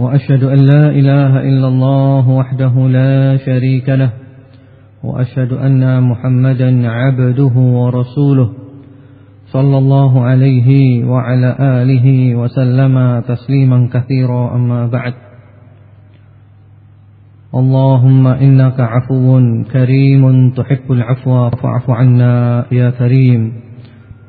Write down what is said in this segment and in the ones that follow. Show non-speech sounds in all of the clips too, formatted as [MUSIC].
وأشهد أن لا إله إلا الله وحده لا شريك له وأشهد أن محمدا عبده ورسوله صلى الله عليه وعلى آله وسلم تسليما كثيرا. أما بعد اللهم إنك عفو كريم تحب العفو فاعف عنا يا كريم.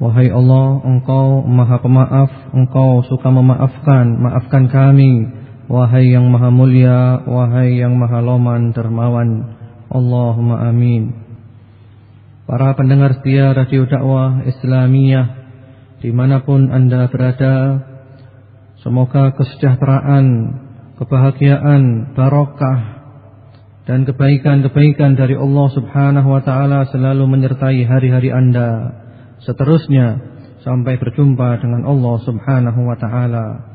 Wahai Allah, Engkau Maha Pemaaf, Engkau suka memaafkan, maafkan kami. Wahai yang maha mulia Wahai yang maha loman dermawan Allahumma amin. Para pendengar setia Radio Dakwah Islamiyah Di mana pun anda berada Semoga kesejahteraan Kebahagiaan Barokah Dan kebaikan-kebaikan dari Allah subhanahu wa ta'ala Selalu menyertai hari-hari anda. Seterusnya Sampai berjumpa dengan Allah subhanahu wa ta'ala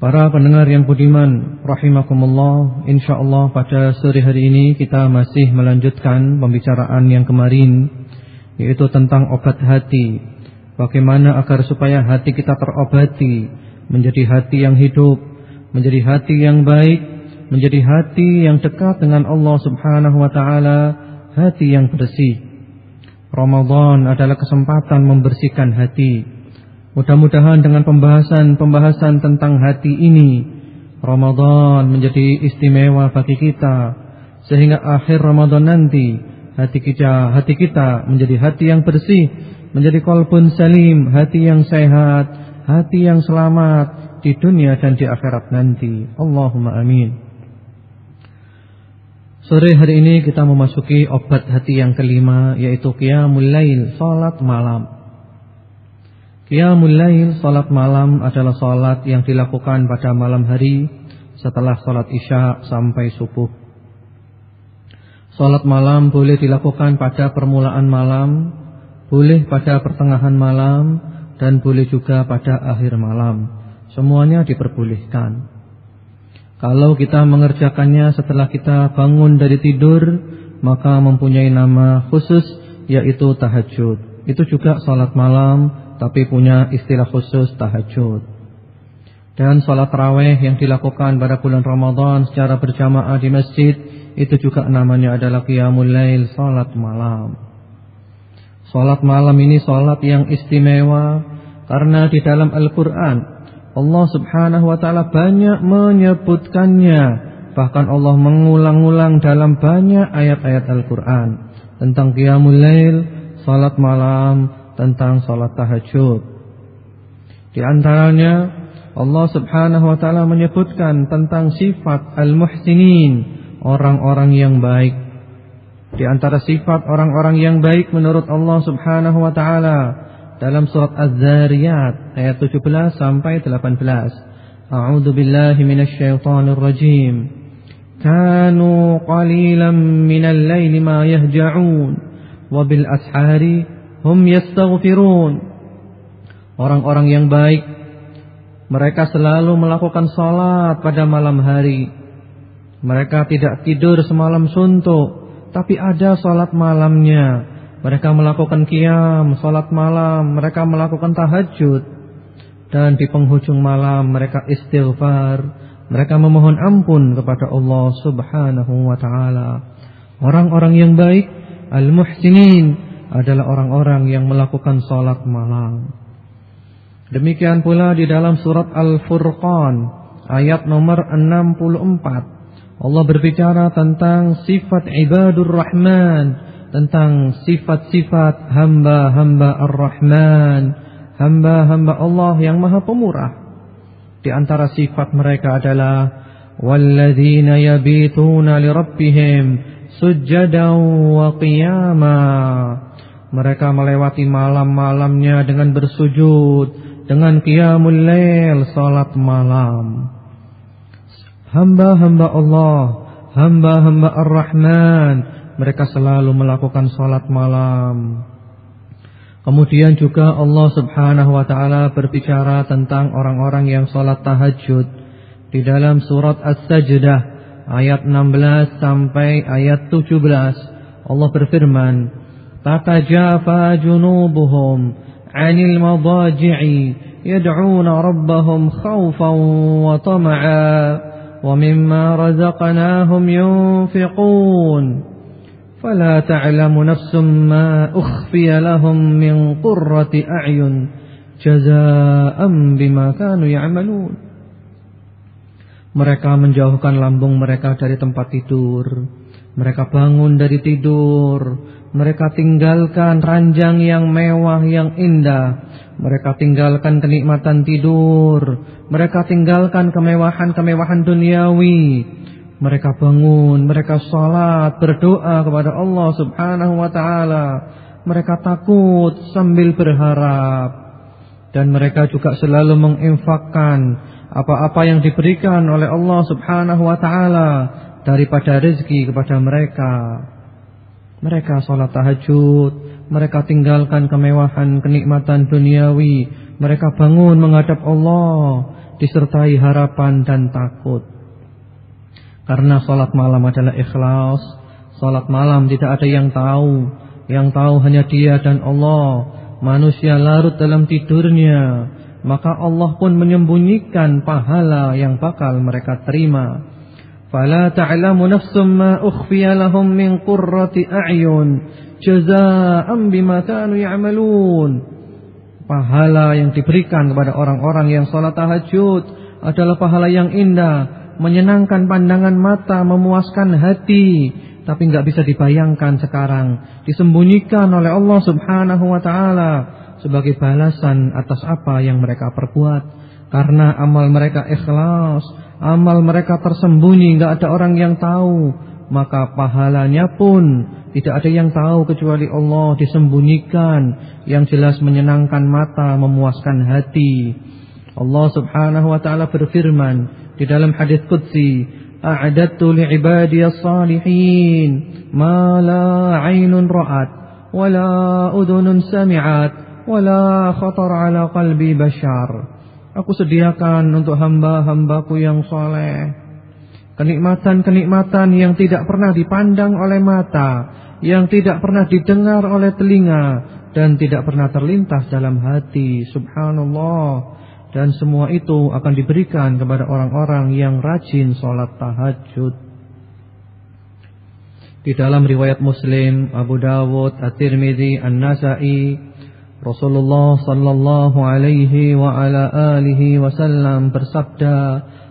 Para pendengar yang budiman rahimakumullah, insyaallah pada sore hari ini kita masih melanjutkan pembicaraan yang kemarin yaitu tentang obat hati. Bagaimana agar supaya hati kita terobati menjadi hati yang hidup, menjadi hati yang baik, menjadi hati yang dekat dengan Allah Subhanahu wa taala, hati yang bersih. Ramadan adalah kesempatan membersihkan hati Mudah-mudahan dengan pembahasan-pembahasan tentang hati ini Ramadan menjadi istimewa bagi kita Sehingga akhir Ramadan nanti Hati kita, hati kita menjadi hati yang bersih Menjadi kolbun salim Hati yang sehat Hati yang selamat Di dunia dan di akhirat nanti. Allahumma amin. Sore hari ini kita memasuki obat hati yang kelima Yaitu Qiyamul Lail Salat malam Qiyamul Lail, salat malam adalah salat yang dilakukan pada malam hari setelah salat Isya sampai subuh. Salat malam boleh dilakukan pada permulaan malam, boleh pada pertengahan malam, dan boleh juga pada akhir malam. Semuanya diperbolehkan. Kalau kita mengerjakannya setelah kita bangun dari tidur, maka mempunyai nama khusus yaitu tahajud. Itu juga salat malam tapi punya istilah khusus tahajud. Dan sholat raweh yang dilakukan pada bulan Ramadan secara berjamaah di masjid itu juga namanya adalah qiyamul lail, sholat malam. Sholat malam ini sholat yang istimewa karena di dalam Al-Quran Allah subhanahu wa ta'ala banyak menyebutkannya Bahkan Allah mengulang-ulang dalam banyak ayat-ayat Al-Quran Tentang qiyamul lail, salat malam tentang salat tahajud. Di antaranya Allah Subhanahu wa taala menyebutkan tentang sifat al-muhsinin, orang-orang yang baik. Di antara sifat orang-orang yang baik menurut Allah Subhanahu wa taala dalam surat Az-Zariyat ayat 17 sampai 18. A'udzu billahi minasy syaithanir rajim. Kanu qalilan minal laili ma yahja'un wa bil ashari hum yastaghfirun. Orang-orang yang baik mereka selalu melakukan salat pada malam hari. Mereka tidak tidur semalam suntuk, tapi ada salat malamnya. Mereka melakukan qiyam, salat malam, mereka melakukan tahajud. Dan di penghujung malam mereka istighfar, mereka memohon ampun kepada Allah Subhanahu wa taala. Orang-orang yang baik, al-muhsinin adalah orang-orang yang melakukan salat malam. Demikian pula di dalam surat Al-Furqan ayat nomor 64 Allah berbicara tentang sifat ibadur rahman, tentang sifat-sifat hamba-hamba ar-Rahman, hamba-hamba Allah yang Maha Pemurah. Di antara sifat mereka adalah walladzina yabituna lirabbihim sujadan wa qiyama mereka melewati malam-malamnya dengan bersujud dengan qiyamul lail, salat malam. Hamba-hamba Allah, hamba-hamba Ar-Rahman, mereka selalu melakukan salat malam. Kemudian juga Allah Subhanahu wa taala berbicara tentang orang-orang yang salat tahajud di dalam surat As-Sajdah ayat 16 sampai ayat 17. Allah berfirman, "Tatajafa junubuhum 'anil madaji'i yad'una rabbahum khaufan wa tama'a." ومما رزقناهم ينفقون فلا تعلم نفس ما أخفي لهم من قرة أعين جزاء بما كانوا يعملون Mereka menjauhkan lambung mereka dari tempat tidur Mereka bangun dari tidur mereka tinggalkan ranjang yang mewah yang indah mereka tinggalkan kenikmatan tidur. Mereka tinggalkan kemewahan-kemewahan duniawi. Mereka bangun, mereka salat, berdoa kepada Allah Subhanahu wa taala. Mereka takut sambil berharap. Dan mereka juga selalu menginfakkan apa-apa yang diberikan oleh Allah Subhanahu wa taala daripada rezeki kepada mereka. Mereka salat tahajud, mereka tinggalkan kemewahan, kenikmatan duniawi. Mereka bangun menghadap Allah. Disertai harapan dan takut. Karena sholat malam adalah ikhlas. Sholat malam tidak ada yang tahu. Yang tahu hanya dia dan Allah. Manusia larut dalam tidurnya. Maka Allah pun menyembunyikan pahala yang bakal mereka terima. Fala ta'lamu nafsum ma ukhfiya lahum min qurrati a'yun jazaa'an bima kanu ya'malun. Pahala yang diberikan kepada orang-orang yang salat tahajud adalah pahala yang indah, menyenangkan pandangan mata, memuaskan hati, tapi nggak bisa dibayangkan sekarang, disembunyikan oleh Allah Subhanahu wa taala sebagai balasan atas apa yang mereka perbuat. Karena amal mereka ikhlas, amal mereka tersembunyi, nggak ada orang yang tahu, maka pahalanya pun tidak ada yang tahu kecuali Allah disembunyikan yang jelas menyenangkan mata, memuaskan hati. Allah Subhanahu wa taala berfirman di dalam hadis qudsi, "A'adattu li'ibadiyas salihin ma la 'ainun ra'at wa la udhunun sami'at wa la khatar 'ala qalbi bashar." Aku sediakan untuk hamba-hambaku yang soleh. Kenikmatan-kenikmatan yang tidak pernah dipandang oleh mata Yang tidak pernah didengar oleh telinga Dan tidak pernah terlintas dalam hati. Subhanallah. Dan semua itu akan diberikan kepada orang-orang yang rajin sholat tahajud. Di dalam riwayat Muslim, Abu Dawud, At-Tirmidzi, An-Nasai Rasulullah sallallahu alaihi wa ala alihi wasallam bersabda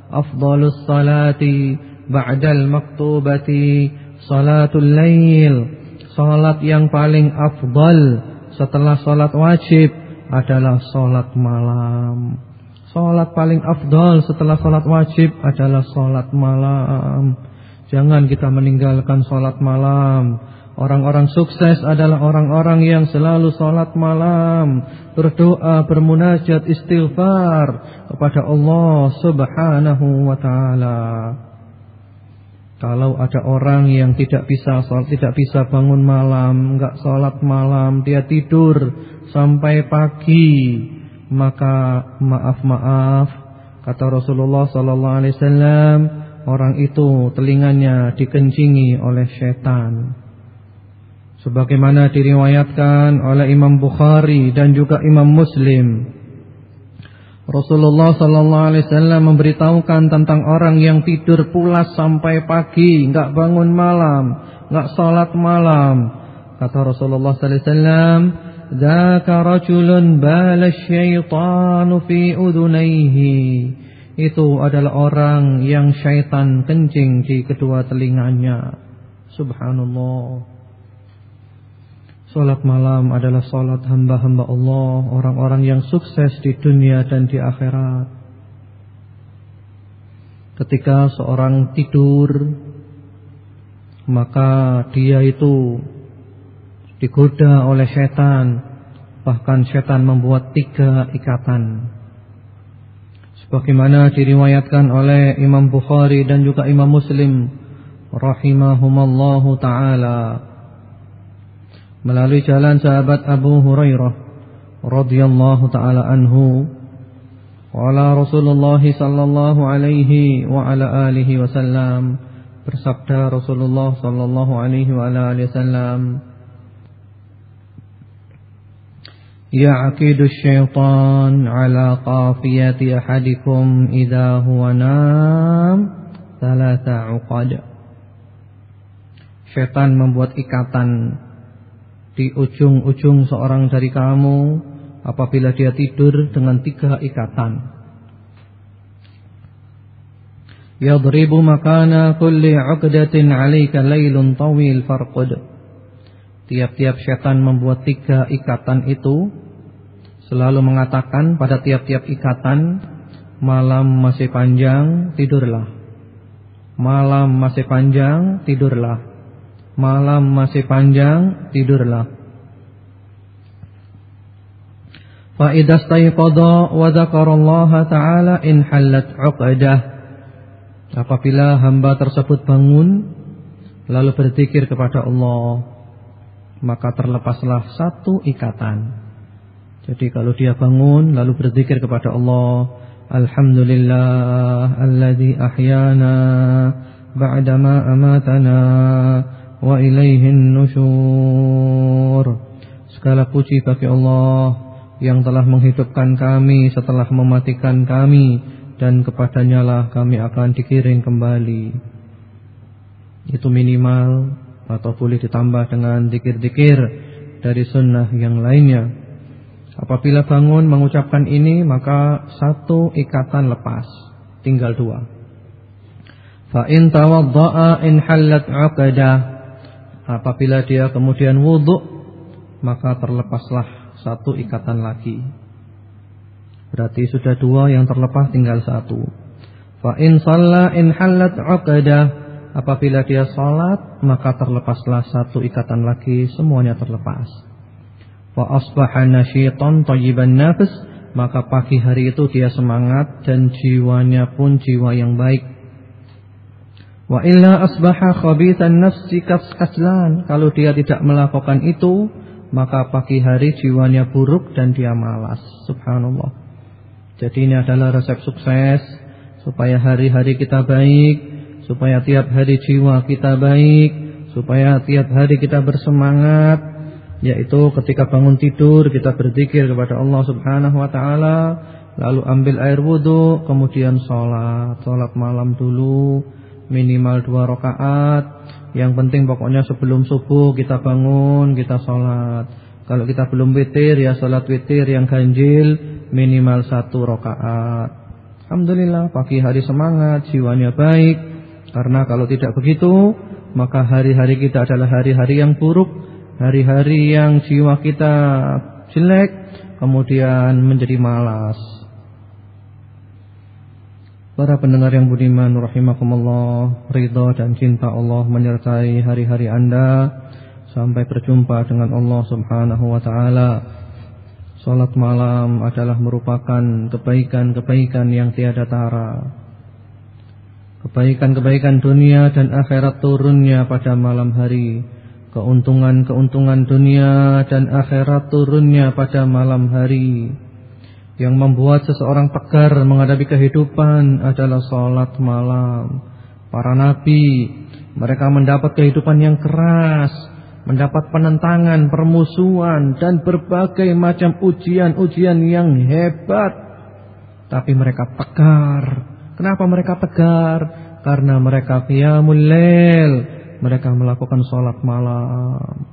afdalus salati ba'dal maktubati salatul lail. Salat yang paling afdal setelah salat wajib adalah salat malam. Salat paling afdal setelah salat wajib adalah salat malam. Jangan kita meninggalkan salat malam Orang-orang sukses adalah orang-orang yang selalu sholat malam, berdoa, bermunajat, istighfar kepada Allah subhanahu wa ta'ala. Kalau ada orang yang tidak bisa sholat, tidak bisa bangun malam, enggak sholat malam, dia tidur sampai pagi, maka maaf-maaf, kata Rasulullah sallallahu alaihi wasallam, orang itu telinganya dikencingi oleh setan sebagaimana diriwayatkan oleh Imam Bukhari dan juga Imam Muslim. Rasulullah sallallahu alaihi wasallam memberitahukan tentang orang yang tidur pulas sampai pagi, enggak bangun malam, enggak salat malam. Kata Rasulullah sallallahu alaihi wasallam, "Dzaka rajulun bala syaitanu fi udunaihi." Itu adalah orang yang syaitan kencing di kedua telinganya. Subhanallah. Salat malam adalah salat hamba-hamba Allah, orang-orang yang sukses di dunia dan di akhirat. Ketika seorang tidur, maka dia itu digoda oleh setan, Bahkan setan membuat tiga ikatan. Sebagaimana diriwayatkan oleh Imam Bukhari dan juga Imam Muslim rahimahumallahu taala melalui jalan sahabat Abu Hurairah radhiyallahu taala anhu Wala Rasulullah sallallahu alaihi wa ala alihi wasallam bersabda Rasulullah sallallahu alaihi wa ala alihi wasallam يعقد الشيطان على قافية أحدكم إذا هو نام ثلاث عقد Syaitan membuat ikatan di ujung-ujung seorang dari kamu apabila dia tidur dengan tiga ikatan. Yadribu makana kulli 'uqdatin 'alaika lailun tawil farqud. Tiap-tiap syaitan membuat tiga ikatan itu selalu mengatakan pada tiap-tiap ikatan malam masih panjang tidurlah. Malam masih panjang tidurlah. Malam masih panjang tidurlah. Fa idza stayqadha wa dzakarallaha ta'ala in halat 'uqdah. Apabila hamba tersebut bangun lalu berzikir kepada Allah, maka terlepaslah satu ikatan. Jadi kalau dia bangun lalu berzikir kepada Allah, Alhamdulillah alladzi ahyana ba'dama amatana wa ilaihin nusyur. Segala puji bagi Allah yang telah menghidupkan kami setelah mematikan kami dan kepadanya lah kami akan dikiring kembali. Itu minimal atau boleh ditambah dengan dikir-dikir dari sunnah yang lainnya. Apabila bangun mengucapkan ini maka satu ikatan lepas, tinggal dua. Fa in tawaddaa in halat 'aqadah. Apabila dia kemudian wudhu maka terlepaslah satu ikatan lagi. Berarti sudah dua yang terlepas tinggal satu. Fa in in halat 'uqadah. Apabila dia salat maka terlepaslah satu ikatan lagi, semuanya terlepas. Fa asbaha nasyitan thayyiban nafs, maka pagi hari itu dia semangat dan jiwanya pun jiwa yang baik. Wa illa asbaha khabithan nafsi kaslan. Kalau dia tidak melakukan itu, maka pagi hari jiwanya buruk dan dia malas. Subhanallah. Jadi ini adalah resep sukses supaya hari-hari kita baik, supaya tiap hari jiwa kita baik, supaya tiap hari kita bersemangat, yaitu ketika bangun tidur kita berzikir kepada Allah Subhanahu wa taala, lalu ambil air wudhu, kemudian sholat, sholat malam dulu minimal dua rakaat yang penting pokoknya sebelum subuh kita bangun, kita sholat. Kalau kita belum witir ya sholat witir yang ganjil minimal satu rakaat. Alhamdulillah pagi hari semangat, jiwanya baik. Karena kalau tidak begitu, maka hari-hari kita adalah hari-hari yang buruk, hari-hari yang jiwa kita jelek, kemudian menjadi malas. Para pendengar yang budiman rahimakumullah, ridha dan cinta Allah menyertai hari-hari Anda sampai berjumpa dengan Allah Subhanahu wa taala. Salat malam adalah merupakan kebaikan-kebaikan yang tiada tara. Kebaikan-kebaikan dunia dan akhirat turunnya pada malam hari. Keuntungan-keuntungan dunia dan akhirat turunnya pada malam hari yang membuat seseorang tegar menghadapi kehidupan adalah sholat malam. Para nabi, mereka mendapat kehidupan yang keras, mendapat penentangan, permusuhan, dan berbagai macam ujian-ujian yang hebat. Tapi mereka tegar. Kenapa mereka tegar? Karena mereka qiyamul lail. Mereka melakukan sholat malam.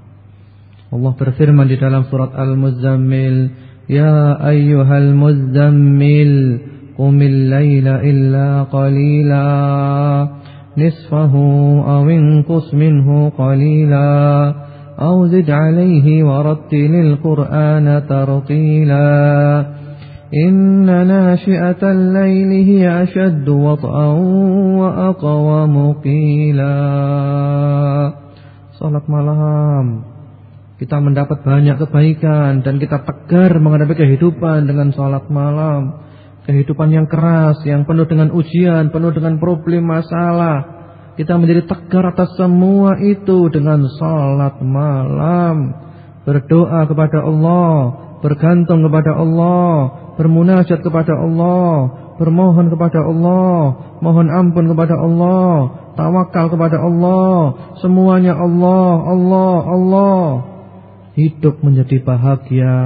Allah berfirman di dalam surat Al-Muzammil, يا أيها المزمل قم الليل إلا قليلا. نصفه أو انقص منه قليلا. أو زد عليه ورتل القرآن ترتيلا. إن ناشئة الليل هي أشد وطئا وأقوم قيلا صلاة malam Kita mendapat banyak kebaikan dan kita tegar menghadapi kehidupan dengan sholat malam. Kehidupan yang keras, yang penuh dengan ujian, penuh dengan problem masalah. Kita menjadi tegar atas semua itu dengan sholat malam. Berdoa kepada Allah, bergantung kepada Allah, bermunajat kepada Allah, bermohon kepada Allah, mohon ampun kepada Allah, tawakal kepada Allah, semuanya Allah, Allah, Allah hidup menjadi bahagia,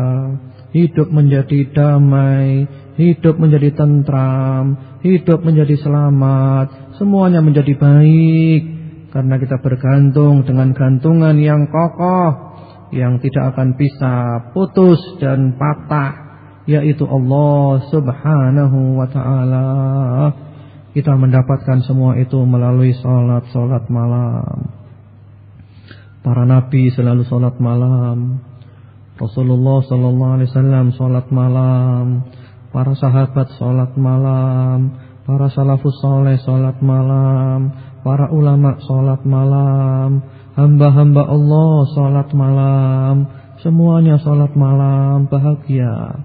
hidup menjadi damai, hidup menjadi tentram, hidup menjadi selamat, semuanya menjadi baik karena kita bergantung dengan gantungan yang kokoh yang tidak akan bisa putus dan patah yaitu Allah Subhanahu wa taala. Kita mendapatkan semua itu melalui salat-salat malam. Para nabi selalu sholat malam. Rasulullah sallallahu alaihi wasallam sholat malam. Para sahabat sholat malam. Para salafus soleh sholat malam. Para ulama sholat malam. Hamba-hamba Allah sholat malam. Semuanya sholat malam bahagia.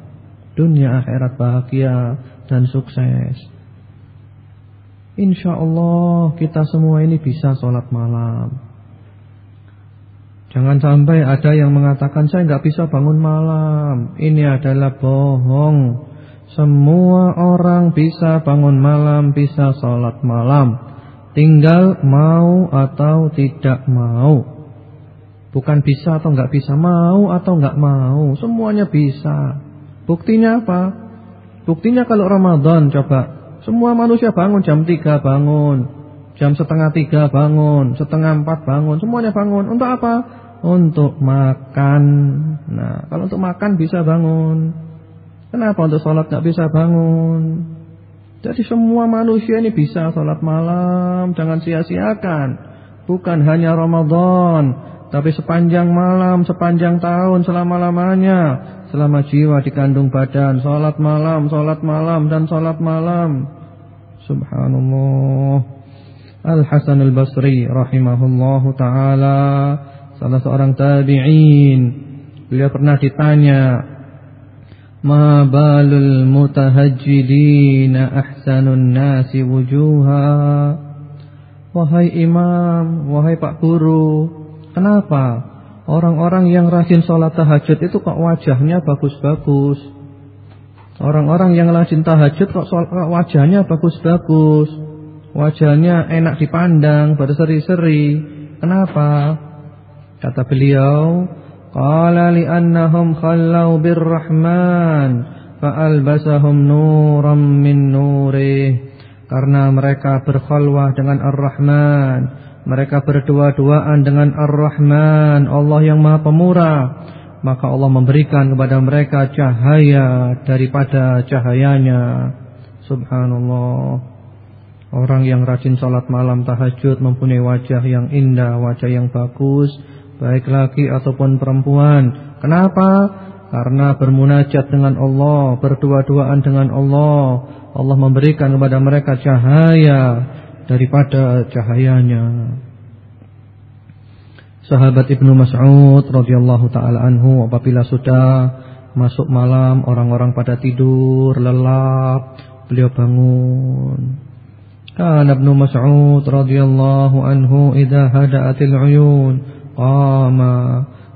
Dunia akhirat bahagia dan sukses. Insya Allah kita semua ini bisa sholat malam. Jangan sampai ada yang mengatakan saya nggak bisa bangun malam. Ini adalah bohong. Semua orang bisa bangun malam, bisa sholat malam. Tinggal mau atau tidak mau. Bukan bisa atau nggak bisa, mau atau nggak mau. Semuanya bisa. Buktinya apa? Buktinya kalau Ramadan coba. Semua manusia bangun jam 3 bangun. Jam setengah tiga bangun, setengah empat bangun, semuanya bangun. Untuk apa? untuk makan. Nah, kalau untuk makan bisa bangun. Kenapa untuk sholat nggak bisa bangun? Jadi semua manusia ini bisa sholat malam, jangan sia-siakan. Bukan hanya Ramadan, tapi sepanjang malam, sepanjang tahun, selama-lamanya. Selama jiwa dikandung badan, sholat malam, sholat malam, dan sholat malam. Subhanallah. Al-Hasan al-Basri rahimahullahu ta'ala salah seorang tabi'in. Beliau pernah ditanya, "Ma balul mutahajjidina ahsanun nasi wujuha?" Wahai imam, wahai Pak Guru, kenapa orang-orang yang rajin sholat tahajud itu kok wajahnya bagus-bagus? Orang-orang yang rajin tahajud kok wajahnya bagus-bagus? Wajahnya enak dipandang, berseri-seri. Kenapa? Kata beliau, qala li'annahum khallau birrahman fa'albasahum nuram min nurih. Karena mereka berkhalwah dengan Ar-Rahman, mereka berdua-duaan dengan Ar-Rahman, Allah yang Maha Pemurah. Maka Allah memberikan kepada mereka cahaya daripada cahayanya. Subhanallah. Orang yang rajin salat malam tahajud mempunyai wajah yang indah, wajah yang bagus baik laki ataupun perempuan. Kenapa? Karena bermunajat dengan Allah, berdua-duaan dengan Allah. Allah memberikan kepada mereka cahaya daripada cahayanya. Sahabat Ibnu Mas'ud radhiyallahu taala anhu apabila sudah masuk malam orang-orang pada tidur lelap, beliau bangun. Kana Ibnu Mas'ud radhiyallahu anhu idza hada'atil 'uyun قام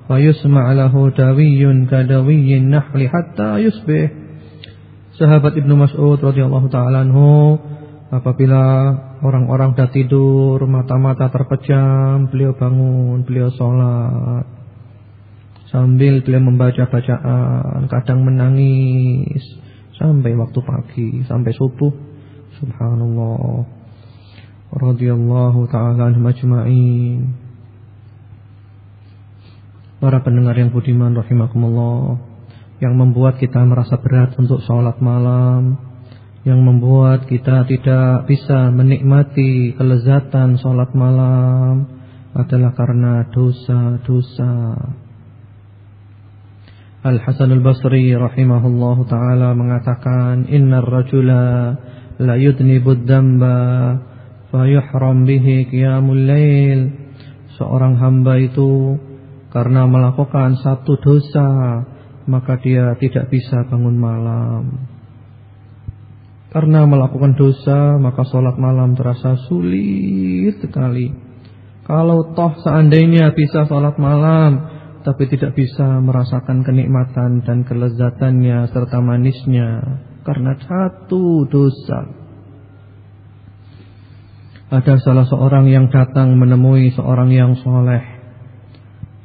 فيسمع له دوي كدوي النحل حتى يصبح Sahabat Ibnu Mas'ud radhiyallahu taala anhu apabila orang-orang sudah tidur, mata-mata terpejam, beliau bangun, beliau sholat. Sambil beliau membaca bacaan, kadang menangis sampai waktu pagi, sampai subuh. Subhanallah. Radhiyallahu taala anhum ajma'in. Para pendengar yang budiman rahimakumullah Yang membuat kita merasa berat untuk sholat malam Yang membuat kita tidak bisa menikmati kelezatan sholat malam Adalah karena dosa-dosa Al-Hasan al-Basri rahimahullahu ta'ala mengatakan Inna rajula la yudnibud damba Fayuhram bihi qiyamul lail Seorang hamba itu karena melakukan satu dosa maka dia tidak bisa bangun malam. Karena melakukan dosa maka sholat malam terasa sulit sekali. Kalau toh seandainya bisa sholat malam tapi tidak bisa merasakan kenikmatan dan kelezatannya serta manisnya karena satu dosa. Ada salah seorang yang datang menemui seorang yang soleh.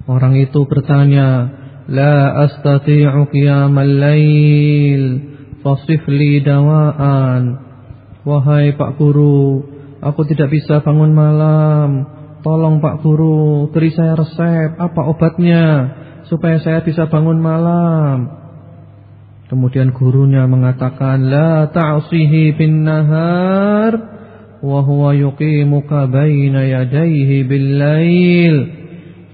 Orang itu bertanya, La astati'u qiyamal lail, fasif li dawaan. Wahai Pak Guru, aku tidak bisa bangun malam. Tolong Pak Guru, beri saya resep, apa obatnya, supaya saya bisa bangun malam. Kemudian gurunya mengatakan, La ta'asihi bin nahar, wa yuqimuka baina yadayhi bil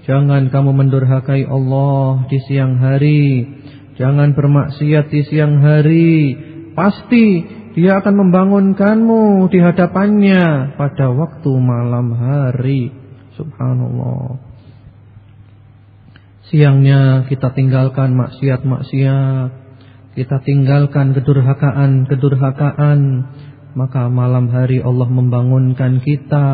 Jangan kamu mendurhakai Allah di siang hari. Jangan bermaksiat di siang hari. Pasti dia akan membangunkanmu di hadapannya pada waktu malam hari. Subhanallah. Siangnya kita tinggalkan maksiat-maksiat. Kita tinggalkan kedurhakaan-kedurhakaan maka malam hari Allah membangunkan kita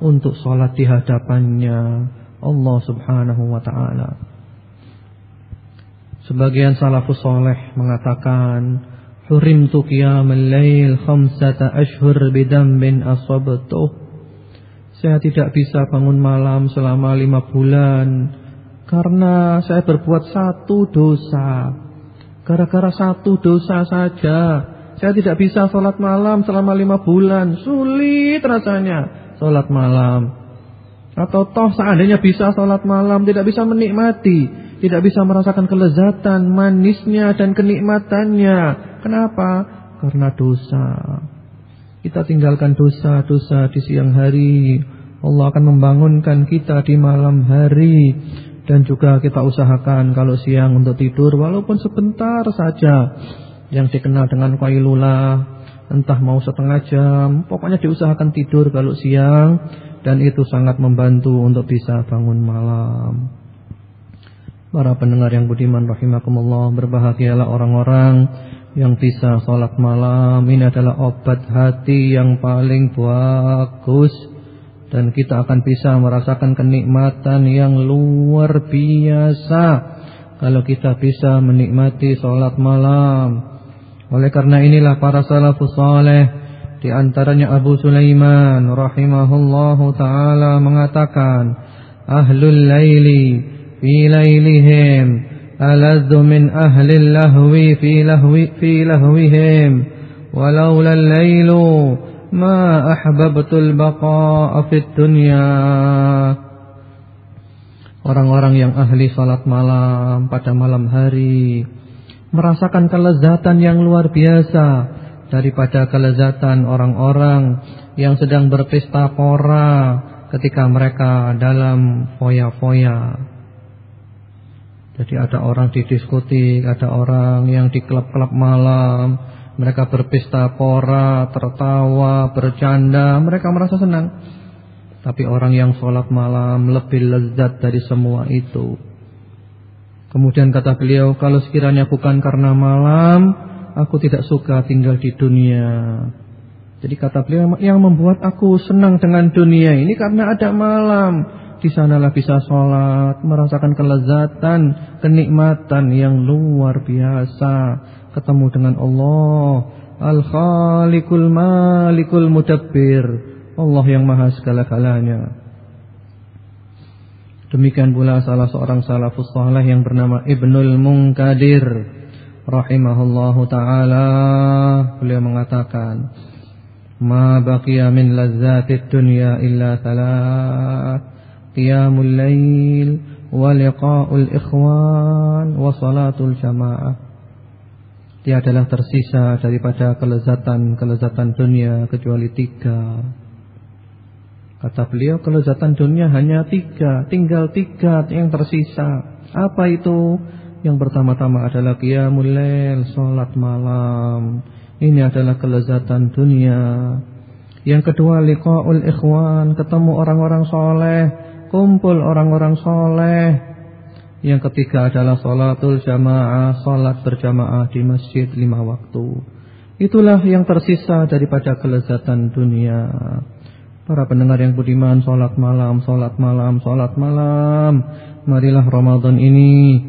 untuk sholat di hadapannya. Allah subhanahu wa ta'ala. Sebagian salafus soleh mengatakan Hurimtu qiyamal lail khamsata ashhur bidambin asabtuh Saya tidak bisa bangun malam selama lima bulan Karena saya berbuat satu dosa Gara-gara satu dosa saja saya tidak bisa sholat malam selama lima bulan. Sulit rasanya sholat malam. Atau toh seandainya bisa sholat malam, tidak bisa menikmati. Tidak bisa merasakan kelezatan, manisnya dan kenikmatannya. Kenapa? Karena dosa. Kita tinggalkan dosa-dosa di siang hari. Allah akan membangunkan kita di malam hari. Dan juga kita usahakan kalau siang untuk tidur walaupun sebentar saja yang dikenal dengan qailula, entah mau setengah jam, pokoknya diusahakan tidur kalau siang dan itu sangat membantu untuk bisa bangun malam. Para pendengar yang budiman rahimakumullah, berbahagialah orang-orang yang bisa sholat malam. Ini adalah obat hati yang paling bagus dan kita akan bisa merasakan kenikmatan yang luar biasa kalau kita bisa menikmati sholat malam. Oleh karena inilah para salafus saleh di antaranya Abu Sulaiman rahimahullahu taala mengatakan ahlul laili fi lailihim aladzu min ahli lahwi fi lahwi fi lahwihim walaula al-lailu ma ahbabtu al-baqa'a fid dunya Orang-orang yang ahli salat malam pada malam hari merasakan kelezatan yang luar biasa daripada kelezatan orang-orang yang sedang berpesta pora ketika mereka dalam foya-foya. Jadi ada orang di diskotik, ada orang yang di klub-klub malam, mereka berpesta pora, tertawa, bercanda, mereka merasa senang. Tapi orang yang sholat malam lebih lezat dari semua itu. Kemudian kata beliau, kalau sekiranya bukan karena malam, aku tidak suka tinggal di dunia. Jadi kata beliau, yang membuat aku senang dengan dunia ini karena ada malam. Di sanalah bisa sholat, merasakan kelezatan, kenikmatan yang luar biasa. Ketemu dengan Allah. Al-Khaliqul Malikul Mudabbir. Allah yang maha segala-galanya. Demikian pula salah seorang salafus salih yang bernama Ibnul Munkadir rahimahullahu taala beliau mengatakan ma baqiya min lazzatid dunya illa thalath qiyamul lail wa liqa'ul ikhwan wa salatul jamaah dia adalah tersisa daripada kelezatan-kelezatan dunia kecuali tiga Kata beliau kelezatan dunia hanya tiga, tinggal tiga yang tersisa. Apa itu? Yang pertama-tama adalah qiyamul lail, salat malam. Ini adalah kelezatan dunia. Yang kedua liqaul ikhwan, ketemu orang-orang soleh, kumpul orang-orang soleh. Yang ketiga adalah sholatul jamaah, sholat berjamaah di masjid lima waktu. Itulah yang tersisa daripada kelezatan dunia. Para pendengar yang budiman, sholat malam, sholat malam, sholat malam. Marilah Ramadan ini.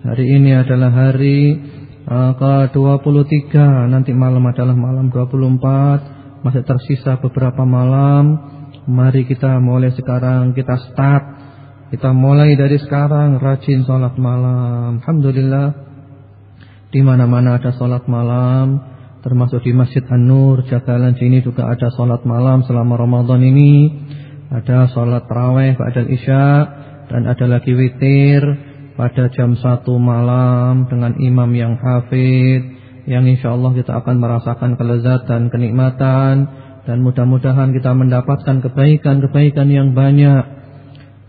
Hari ini adalah hari uh, ke-23. Nanti malam adalah malam 24. Masih tersisa beberapa malam. Mari kita mulai sekarang, kita start. Kita mulai dari sekarang rajin sholat malam. Alhamdulillah. Di mana-mana ada sholat malam termasuk di Masjid An-Nur Jagalan sini juga ada sholat malam selama Ramadan ini ada sholat taraweh ba'dal isya dan ada lagi witir pada jam 1 malam dengan imam yang hafid yang insya Allah kita akan merasakan kelezatan, kenikmatan dan mudah-mudahan kita mendapatkan kebaikan-kebaikan yang banyak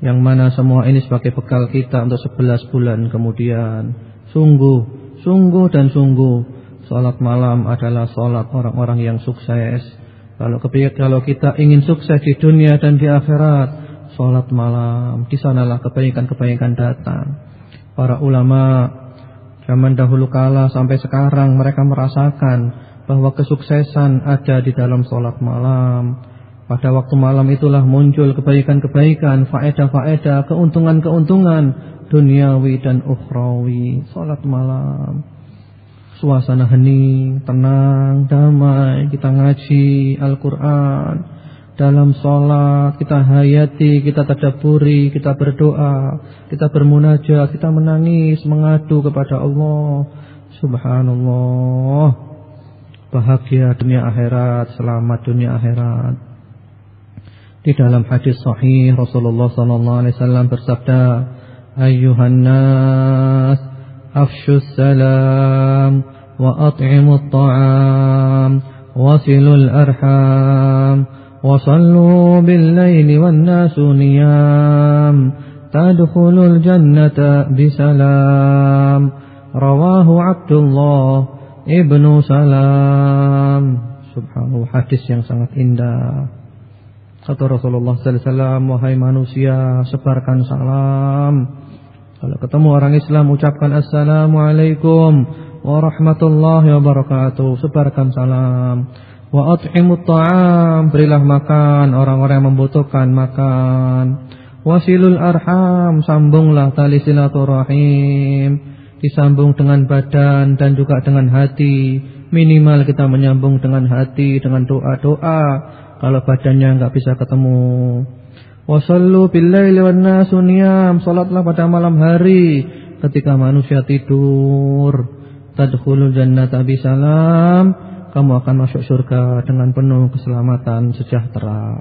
yang mana semua ini sebagai bekal kita untuk 11 bulan kemudian sungguh, sungguh dan sungguh Salat malam adalah salat orang-orang yang sukses. Kalau kalau kita ingin sukses di dunia dan di akhirat, salat malam di sanalah kebaikan-kebaikan datang. Para ulama zaman dahulu kala sampai sekarang mereka merasakan bahwa kesuksesan ada di dalam salat malam. Pada waktu malam itulah muncul kebaikan-kebaikan, faedah-faedah, keuntungan-keuntungan duniawi dan ukhrawi. Salat malam suasana hening, tenang, damai, kita ngaji Al-Quran, dalam sholat, kita hayati, kita tadaburi, kita berdoa, kita bermunajat, kita menangis, mengadu kepada Allah. Subhanallah. Bahagia dunia akhirat, selamat dunia akhirat. Di dalam hadis sahih Rasulullah sallallahu alaihi wasallam bersabda, "Ayyuhan nas, afshus salam wa at'imut ta'am, wasilul arham, wa sallu bil laili wan nasu niyam, tadkhulul jannata bisalam." Rawahu Abdullah Ibnu Salam. Subhanallah, hadis yang sangat indah. Kata Rasulullah sallallahu alaihi wasallam wahai manusia sebarkan salam kalau ketemu orang Islam ucapkan Assalamualaikum warahmatullahi wabarakatuh. Sebarkan salam. Wa at'imut ta'am, berilah makan orang-orang yang membutuhkan makan. Wasilul arham, sambunglah tali silaturahim. Disambung dengan badan dan juga dengan hati. Minimal kita menyambung dengan hati, dengan doa-doa. Kalau badannya enggak bisa ketemu. Wasallu billaili wan nasu niyam. Salatlah pada malam hari ketika manusia tidur. Tadkhulul jannata bisalam. Kamu akan masuk surga dengan penuh keselamatan sejahtera.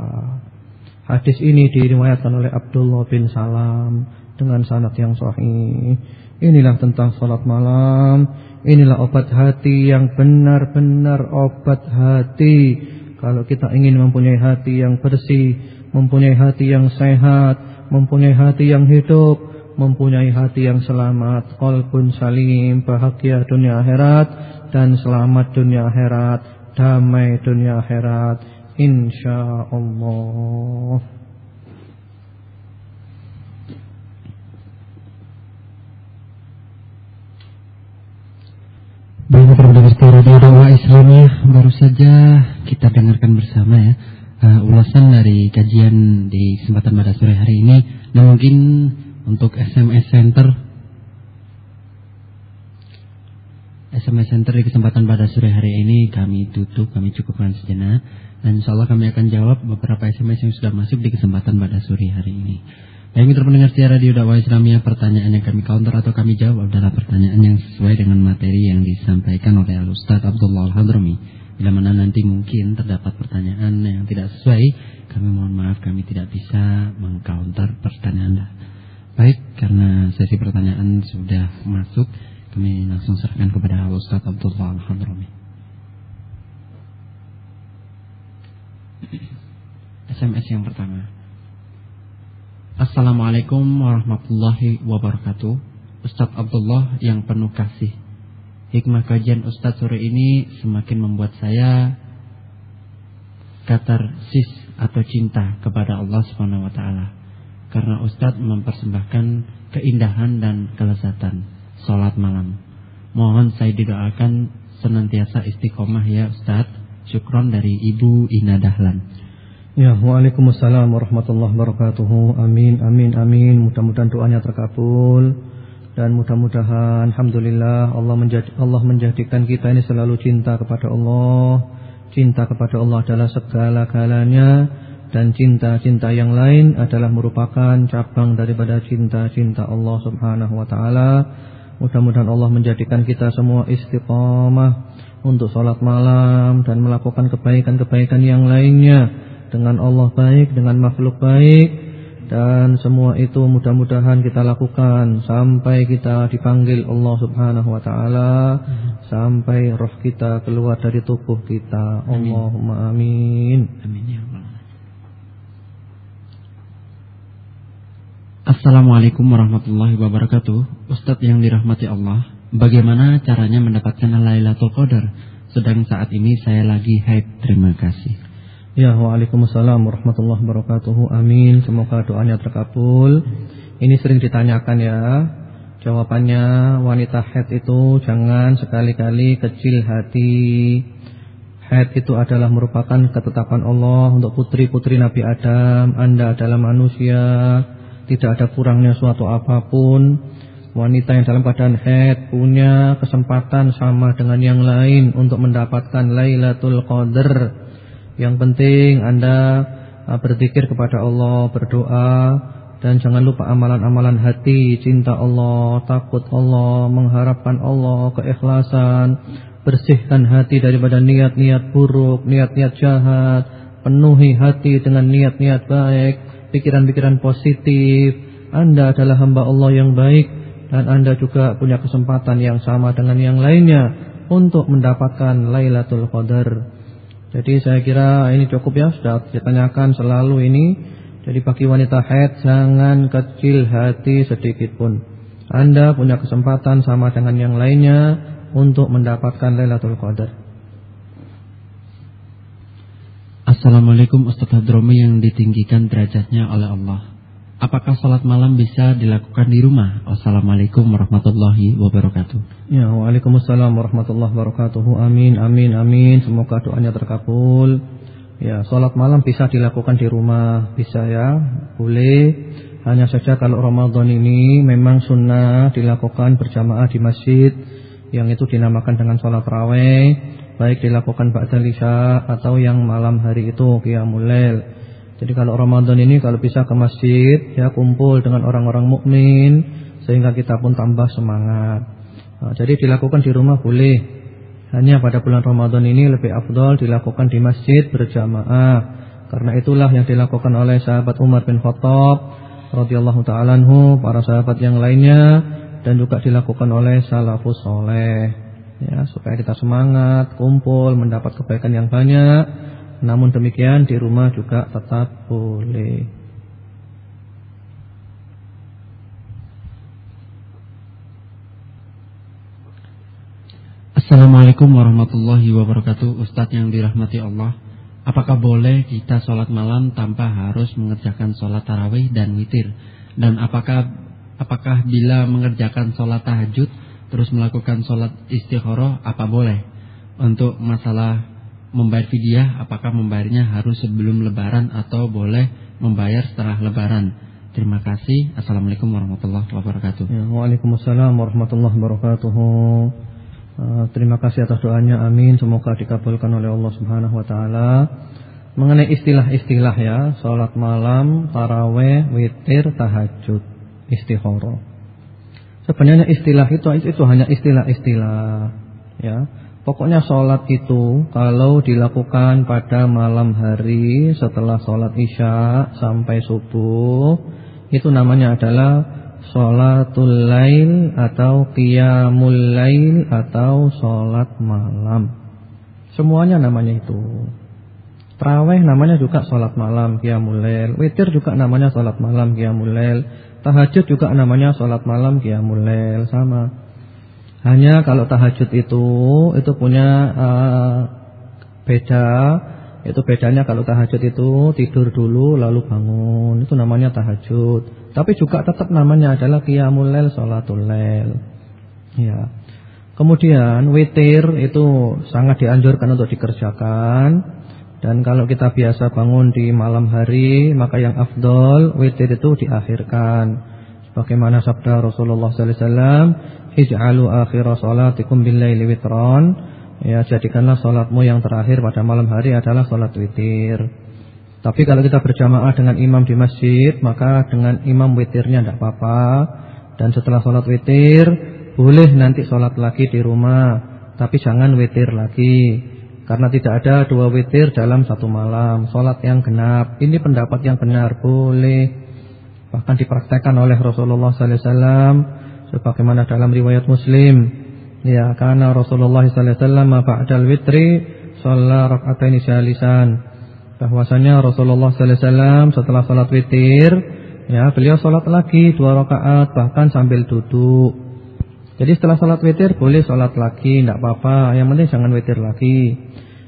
Hadis ini diriwayatkan oleh Abdullah bin Salam dengan sanad yang sahih. Inilah tentang salat malam. Inilah obat hati yang benar-benar obat hati. Kalau kita ingin mempunyai hati yang bersih, mempunyai hati yang sehat, mempunyai hati yang hidup, mempunyai hati yang selamat, qalbun salim, bahagia dunia akhirat dan selamat dunia akhirat, damai dunia akhirat insyaallah. Baik pendengar radio dakwah Islamiyah baru saja kita dengarkan bersama ya uh, ulasan dari kajian di kesempatan pada sore hari ini dan mungkin untuk SMS Center SMS Center di kesempatan pada sore hari ini kami tutup, kami cukupkan sejenak dan insya Allah kami akan jawab beberapa SMS yang sudah masuk di kesempatan pada sore hari ini. Baik mitra pendengar setia radio dakwah Islamiyah, pertanyaan yang kami counter atau kami jawab adalah pertanyaan yang sesuai dengan materi yang disampaikan oleh Al Ustaz Abdullah Al-Hadrami. Bila mana nanti mungkin terdapat pertanyaan yang tidak sesuai, kami mohon maaf kami tidak bisa mengcounter pertanyaan Anda. Baik, karena sesi pertanyaan sudah masuk, kami langsung serahkan kepada Ustaz Abdullah Al-Hadrami. SMS yang pertama. Assalamualaikum warahmatullahi wabarakatuh. Ustaz Abdullah yang penuh kasih. Hikmah kajian Ustadz sore ini semakin membuat saya katarsis atau cinta kepada Allah Subhanahu wa taala. Karena Ustadz mempersembahkan keindahan dan kelezatan sholat malam. Mohon saya didoakan senantiasa istiqomah ya Ustaz. Syukron dari Ibu Ina Dahlan. Ya, Waalaikumsalam warahmatullahi wabarakatuh. Amin, amin, amin. Mudah-mudahan doanya terkabul dan mudah-mudahan alhamdulillah Allah menjadi Allah menjadikan kita ini selalu cinta kepada Allah. Cinta kepada Allah adalah segala-galanya dan cinta-cinta yang lain adalah merupakan cabang daripada cinta-cinta Allah Subhanahu wa taala. Mudah-mudahan Allah menjadikan kita semua istiqamah untuk sholat malam dan melakukan kebaikan-kebaikan yang lainnya dengan Allah baik, dengan makhluk baik dan semua itu mudah-mudahan kita lakukan sampai kita dipanggil Allah Subhanahu wa taala sampai roh kita keluar dari tubuh kita. Amin. Allahumma amin. Amin ya Allah. Assalamualaikum warahmatullahi wabarakatuh. Ustadz yang dirahmati Allah, bagaimana caranya mendapatkan Lailatul Qadar? Sedang saat ini saya lagi haid. Terima kasih. Ya, waalaikumsalam warahmatullahi wabarakatuh. Amin. Semoga doanya terkabul. Ini sering ditanyakan ya. Jawabannya wanita haid itu jangan sekali-kali kecil hati. Haid itu adalah merupakan ketetapan Allah untuk putri-putri Nabi Adam. Anda adalah manusia, tidak ada kurangnya suatu apa pun. Wanita yang dalam keadaan haid punya kesempatan sama dengan yang lain untuk mendapatkan Lailatul Qadar yang penting Anda uh, berzikir kepada Allah, berdoa dan jangan lupa amalan-amalan hati, cinta Allah, takut Allah, mengharapkan Allah, keikhlasan, bersihkan hati daripada niat-niat buruk, niat-niat jahat, penuhi hati dengan niat-niat baik, pikiran-pikiran positif. Anda adalah hamba Allah yang baik dan Anda juga punya kesempatan yang sama dengan yang lainnya untuk mendapatkan Lailatul Qadar. Jadi saya kira ini cukup ya sudah ditanyakan selalu ini. Jadi bagi wanita haid jangan kecil hati sedikit pun. Anda punya kesempatan sama dengan yang lainnya untuk mendapatkan Lailatul Qadar. Assalamualaikum Ustaz Hadromi yang ditinggikan derajatnya oleh Allah. Apakah sholat malam bisa dilakukan di rumah? Wassalamualaikum warahmatullahi wabarakatuh. Ya, waalaikumsalam warahmatullahi wabarakatuh. Amin, amin, amin. Semoga doanya terkabul. Ya, sholat malam bisa dilakukan di rumah, bisa ya, boleh. Hanya saja kalau Ramadan ini memang sunnah dilakukan berjamaah di masjid, yang itu dinamakan dengan sholat raweh, baik dilakukan ba'dal isya atau yang malam hari itu qiyamul lail. Jadi kalau Ramadan ini kalau bisa ke masjid ya kumpul dengan orang-orang mukmin sehingga kita pun tambah semangat. Nah, jadi dilakukan di rumah boleh. Hanya pada bulan Ramadan ini lebih afdol dilakukan di masjid berjamaah. Karena itulah yang dilakukan oleh sahabat Umar bin Khattab radhiyallahu taala para sahabat yang lainnya dan juga dilakukan oleh salafus soleh. Ya, supaya kita semangat, kumpul, mendapat kebaikan yang banyak namun demikian di rumah juga tetap boleh. Assalamualaikum warahmatullahi wabarakatuh. Ustadz yang dirahmati Allah Apakah boleh kita sholat malam tanpa harus mengerjakan sholat tarawih dan witir? Dan apakah apakah bila mengerjakan sholat tahajud Terus melakukan sholat istikharah apa boleh? Untuk masalah membayar fidyah apakah membayarnya harus sebelum lebaran atau boleh membayar setelah lebaran? Terima kasih. Assalamualaikum warahmatullahi wabarakatuh. Ya, Waalaikumsalam warahmatullahi wabarakatuh. Uh, terima kasih atas doanya. Amin. Semoga dikabulkan oleh Allah Subhanahu wa taala. Mengenai istilah-istilah ya, salat malam, taraweh, witir, tahajud, istikharah. Sebenarnya istilah itu itu hanya istilah-istilah ya. Pokoknya sholat itu kalau dilakukan pada malam hari setelah sholat isya sampai subuh itu namanya adalah sholatul lail atau qiyamul lail atau sholat malam. Semuanya namanya itu. Traweh namanya juga sholat malam qiyamul lail. Witir juga namanya sholat malam qiyamul lail. Tahajud juga namanya sholat malam qiyamul lail sama. Hanya kalau tahajud itu itu punya uh, beda Itu bedanya kalau tahajud itu tidur dulu lalu bangun. Itu namanya tahajud. Tapi juga tetap namanya adalah qiyamul lail, salatul lail. Ya. Kemudian witir itu sangat dianjurkan untuk dikerjakan. Dan kalau kita biasa bangun di malam hari, maka yang afdol witir itu diakhirkan. Bagaimana sabda Rasulullah sallallahu alaihi wasallam, "Ij'alu akhir salatikum bil-laili witran." Ya, jadikanlah salatmu yang terakhir pada malam hari adalah salat witir. Tapi kalau kita berjamaah dengan imam di masjid, maka dengan imam witirnya tidak apa-apa. Dan setelah salat witir, boleh nanti salat lagi di rumah. Tapi jangan witir lagi. Karena tidak ada dua witir dalam satu malam. Salat yang genap. Ini pendapat yang benar. Boleh. Bahkan dipraktekkan oleh Rasulullah SAW. Sebagaimana dalam riwayat muslim. Ya, karena Rasulullah sallallahu alaihi wasallam ba'dal witri shalla rak'atain syalisan. Bahwasanya Rasulullah sallallahu alaihi wasallam setelah salat witir, ya, beliau salat lagi dua rakaat bahkan sambil duduk. Jadi setelah salat witir boleh salat lagi, tidak apa-apa. Yang penting jangan witir lagi.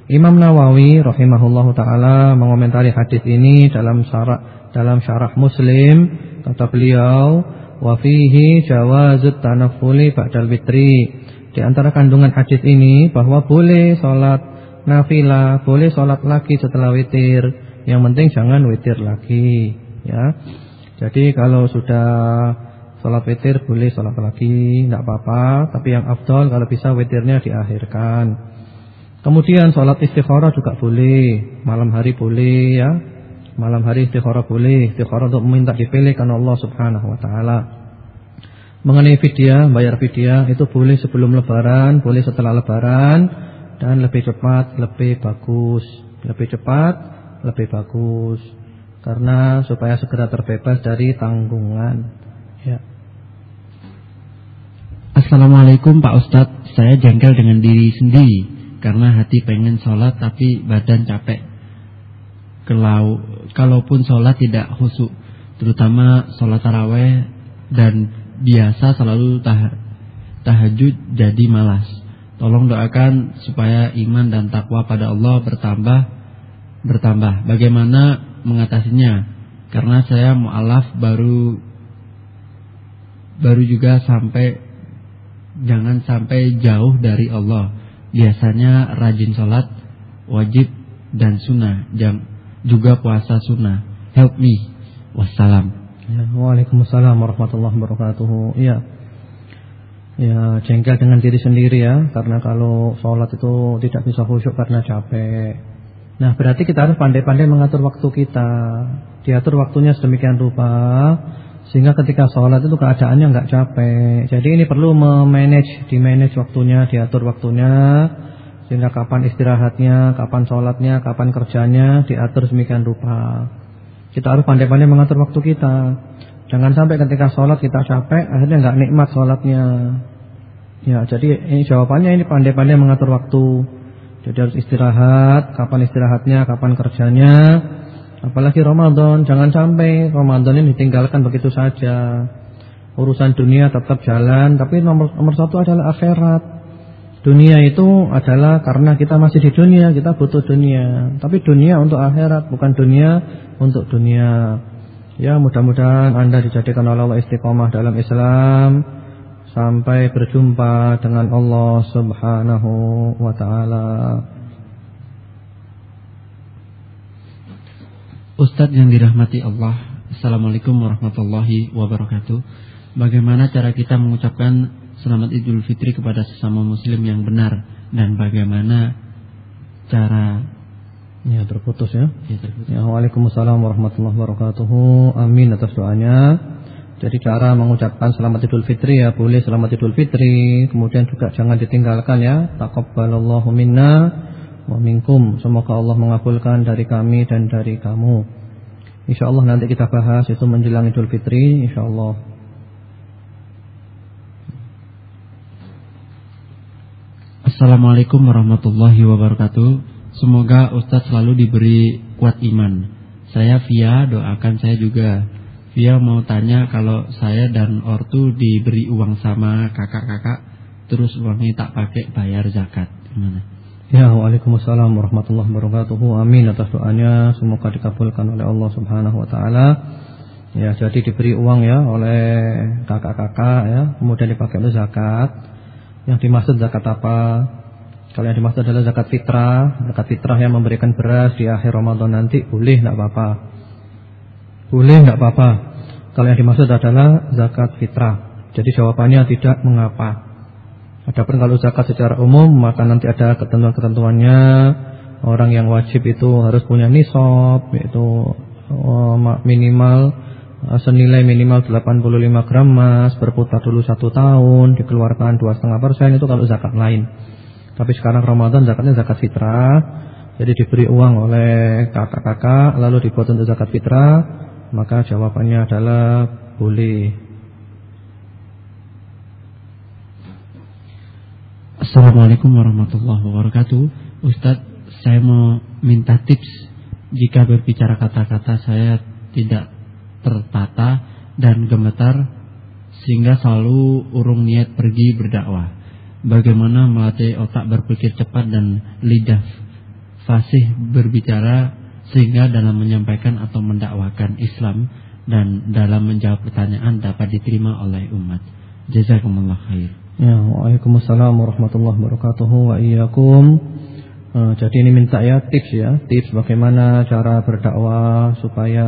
Imam Nawawi rahimahullahu taala mengomentari hadis ini dalam syarah dalam syarah Muslim kata beliau wa fihi jawazut tanaffuli ba'dal witri di antara kandungan hadis ini bahwa boleh sholat nafilah, boleh sholat lagi setelah witir. Yang penting jangan witir lagi, ya. Jadi kalau sudah sholat witir boleh sholat lagi, tidak apa-apa. Tapi yang afdol kalau bisa witirnya diakhirkan. Kemudian sholat istikharah juga boleh, malam hari boleh, ya. Malam hari istikharah boleh, istikharah untuk meminta dipilih karena Allah Subhanahu Wa Taala. Mengenai vidya, bayar vidya itu boleh sebelum lebaran, boleh setelah lebaran dan lebih cepat, lebih bagus. Lebih cepat, lebih bagus. Karena supaya segera terbebas dari tanggungan. Ya. Assalamualaikum Pak Ustadz, saya jengkel dengan diri sendiri karena hati pengen sholat tapi badan capek. Kalau kalaupun sholat tidak khusyuk, terutama sholat taraweh dan biasa selalu tah tahajud jadi malas. Tolong doakan supaya iman dan takwa pada Allah bertambah bertambah. Bagaimana mengatasinya? Karena saya mualaf baru baru juga sampai jangan sampai jauh dari Allah. Biasanya rajin sholat wajib dan sunnah, jam juga puasa sunnah. Help me. Wassalam. Ya, Waalaikumsalam warahmatullahi wabarakatuh. Iya. Ya, jengkel dengan diri sendiri ya, karena kalau sholat itu tidak bisa khusyuk karena capek. Nah, berarti kita harus pandai-pandai mengatur waktu kita. Diatur waktunya sedemikian rupa sehingga ketika sholat itu keadaannya nggak capek. Jadi ini perlu memanage, di-manage waktunya, diatur waktunya sehingga kapan istirahatnya, kapan sholatnya, kapan kerjanya diatur sedemikian rupa. Kita harus pandai-pandai mengatur waktu kita. Jangan sampai ketika sholat kita capek, akhirnya nggak nikmat sholatnya. Ya, jadi ini jawabannya ini pandai-pandai mengatur waktu. Jadi harus istirahat, kapan istirahatnya, kapan kerjanya. Apalagi Ramadan, jangan sampai Ramadan ini ditinggalkan begitu saja. Urusan dunia tetap jalan, tapi nomor nomor satu adalah akhirat. Dunia itu adalah karena kita masih di dunia, kita butuh dunia. Tapi dunia untuk akhirat, bukan dunia untuk dunia. Ya, mudah-mudahan Anda dijadikan oleh Allah istiqomah dalam Islam sampai berjumpa dengan Allah Subhanahu wa taala. Ustadz yang dirahmati Allah, Assalamualaikum warahmatullahi wabarakatuh. Bagaimana cara kita mengucapkan selamat Idul Fitri kepada sesama muslim yang benar dan bagaimana cara ya terputus ya. Ya, terputus. ya Waalaikumsalam warahmatullahi wabarakatuh. Amin atas doanya. Jadi cara mengucapkan selamat Idul Fitri ya boleh selamat Idul Fitri, kemudian juga jangan ditinggalkan ya. Taqabbalallahu minna wa minkum. Semoga Allah mengabulkan dari kami dan dari kamu. Insyaallah nanti kita bahas itu menjelang Idul Fitri insyaallah. Assalamualaikum warahmatullahi wabarakatuh. Semoga Ustadz selalu diberi kuat iman. Saya Via, doakan saya juga. Via mau tanya kalau saya dan ortu diberi uang sama kakak-kakak, terus uangnya tak pakai bayar zakat. Gimana? Ya, Waalaikumsalam warahmatullahi wabarakatuh. Amin atas doanya, semoga dikabulkan oleh Allah Subhanahu wa taala. Ya, jadi diberi uang ya oleh kakak-kakak ya, kemudian dipakai untuk zakat. Yang dimaksud zakat apa? Kalau yang dimaksud adalah zakat fitrah, zakat fitrah yang memberikan beras di akhir Ramadan nanti boleh enggak apa-apa. Boleh enggak apa-apa. Kalau yang dimaksud adalah zakat fitrah. Jadi jawabannya tidak mengapa. Adapun kalau zakat secara umum maka nanti ada ketentuan-ketentuannya. Orang yang wajib itu harus punya nisab yaitu oh, minimal eh, senilai minimal 85 gram emas berputar dulu satu tahun dikeluarkan dua setengah persen itu kalau zakat lain. Tapi sekarang Ramadan zakatnya zakat fitrah. Jadi diberi uang oleh kakak-kakak lalu dibuat untuk zakat fitrah, maka jawabannya adalah boleh. Assalamualaikum warahmatullahi wabarakatuh Ustadz saya mau minta tips Jika berbicara kata-kata saya tidak tertata dan gemetar Sehingga selalu urung niat pergi berdakwah. Bagaimana melatih otak berpikir cepat dan lidah fasih berbicara Sehingga dalam menyampaikan atau mendakwakan Islam Dan dalam menjawab pertanyaan dapat diterima oleh umat. Jazakumullah khair. Ya, Waalaikumsalam warahmatullahi wabarakatuh. Wa iyyakum. Uh, jadi ini minta ya tips ya, tips bagaimana cara berdakwah supaya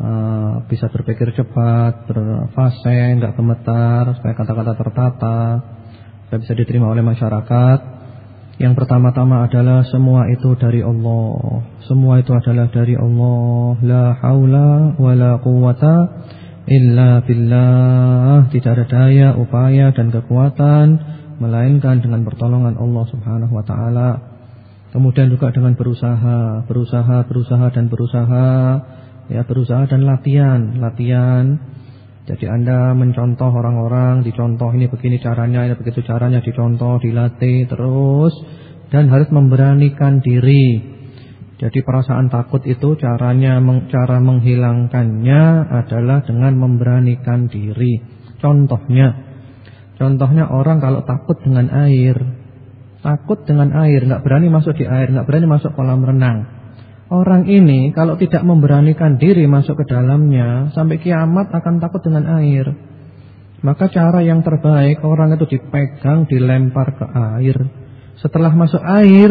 uh, bisa berpikir cepat, berfase, enggak gemetar, supaya kata-kata tertata, supaya bisa diterima oleh masyarakat. Yang pertama-tama adalah semua itu dari Allah. Semua itu adalah dari Allah. La haula wala quwata illa billah tidak ada daya upaya dan kekuatan melainkan dengan pertolongan Allah Subhanahu wa taala kemudian juga dengan berusaha berusaha berusaha dan berusaha ya berusaha dan latihan latihan jadi Anda mencontoh orang-orang dicontoh ini begini caranya ini begitu caranya dicontoh dilatih terus dan harus memberanikan diri jadi perasaan takut itu caranya cara menghilangkannya adalah dengan memberanikan diri. Contohnya, contohnya orang kalau takut dengan air, takut dengan air, nggak berani masuk di air, nggak berani masuk kolam renang. Orang ini kalau tidak memberanikan diri masuk ke dalamnya, sampai kiamat akan takut dengan air. Maka cara yang terbaik orang itu dipegang, dilempar ke air. Setelah masuk air,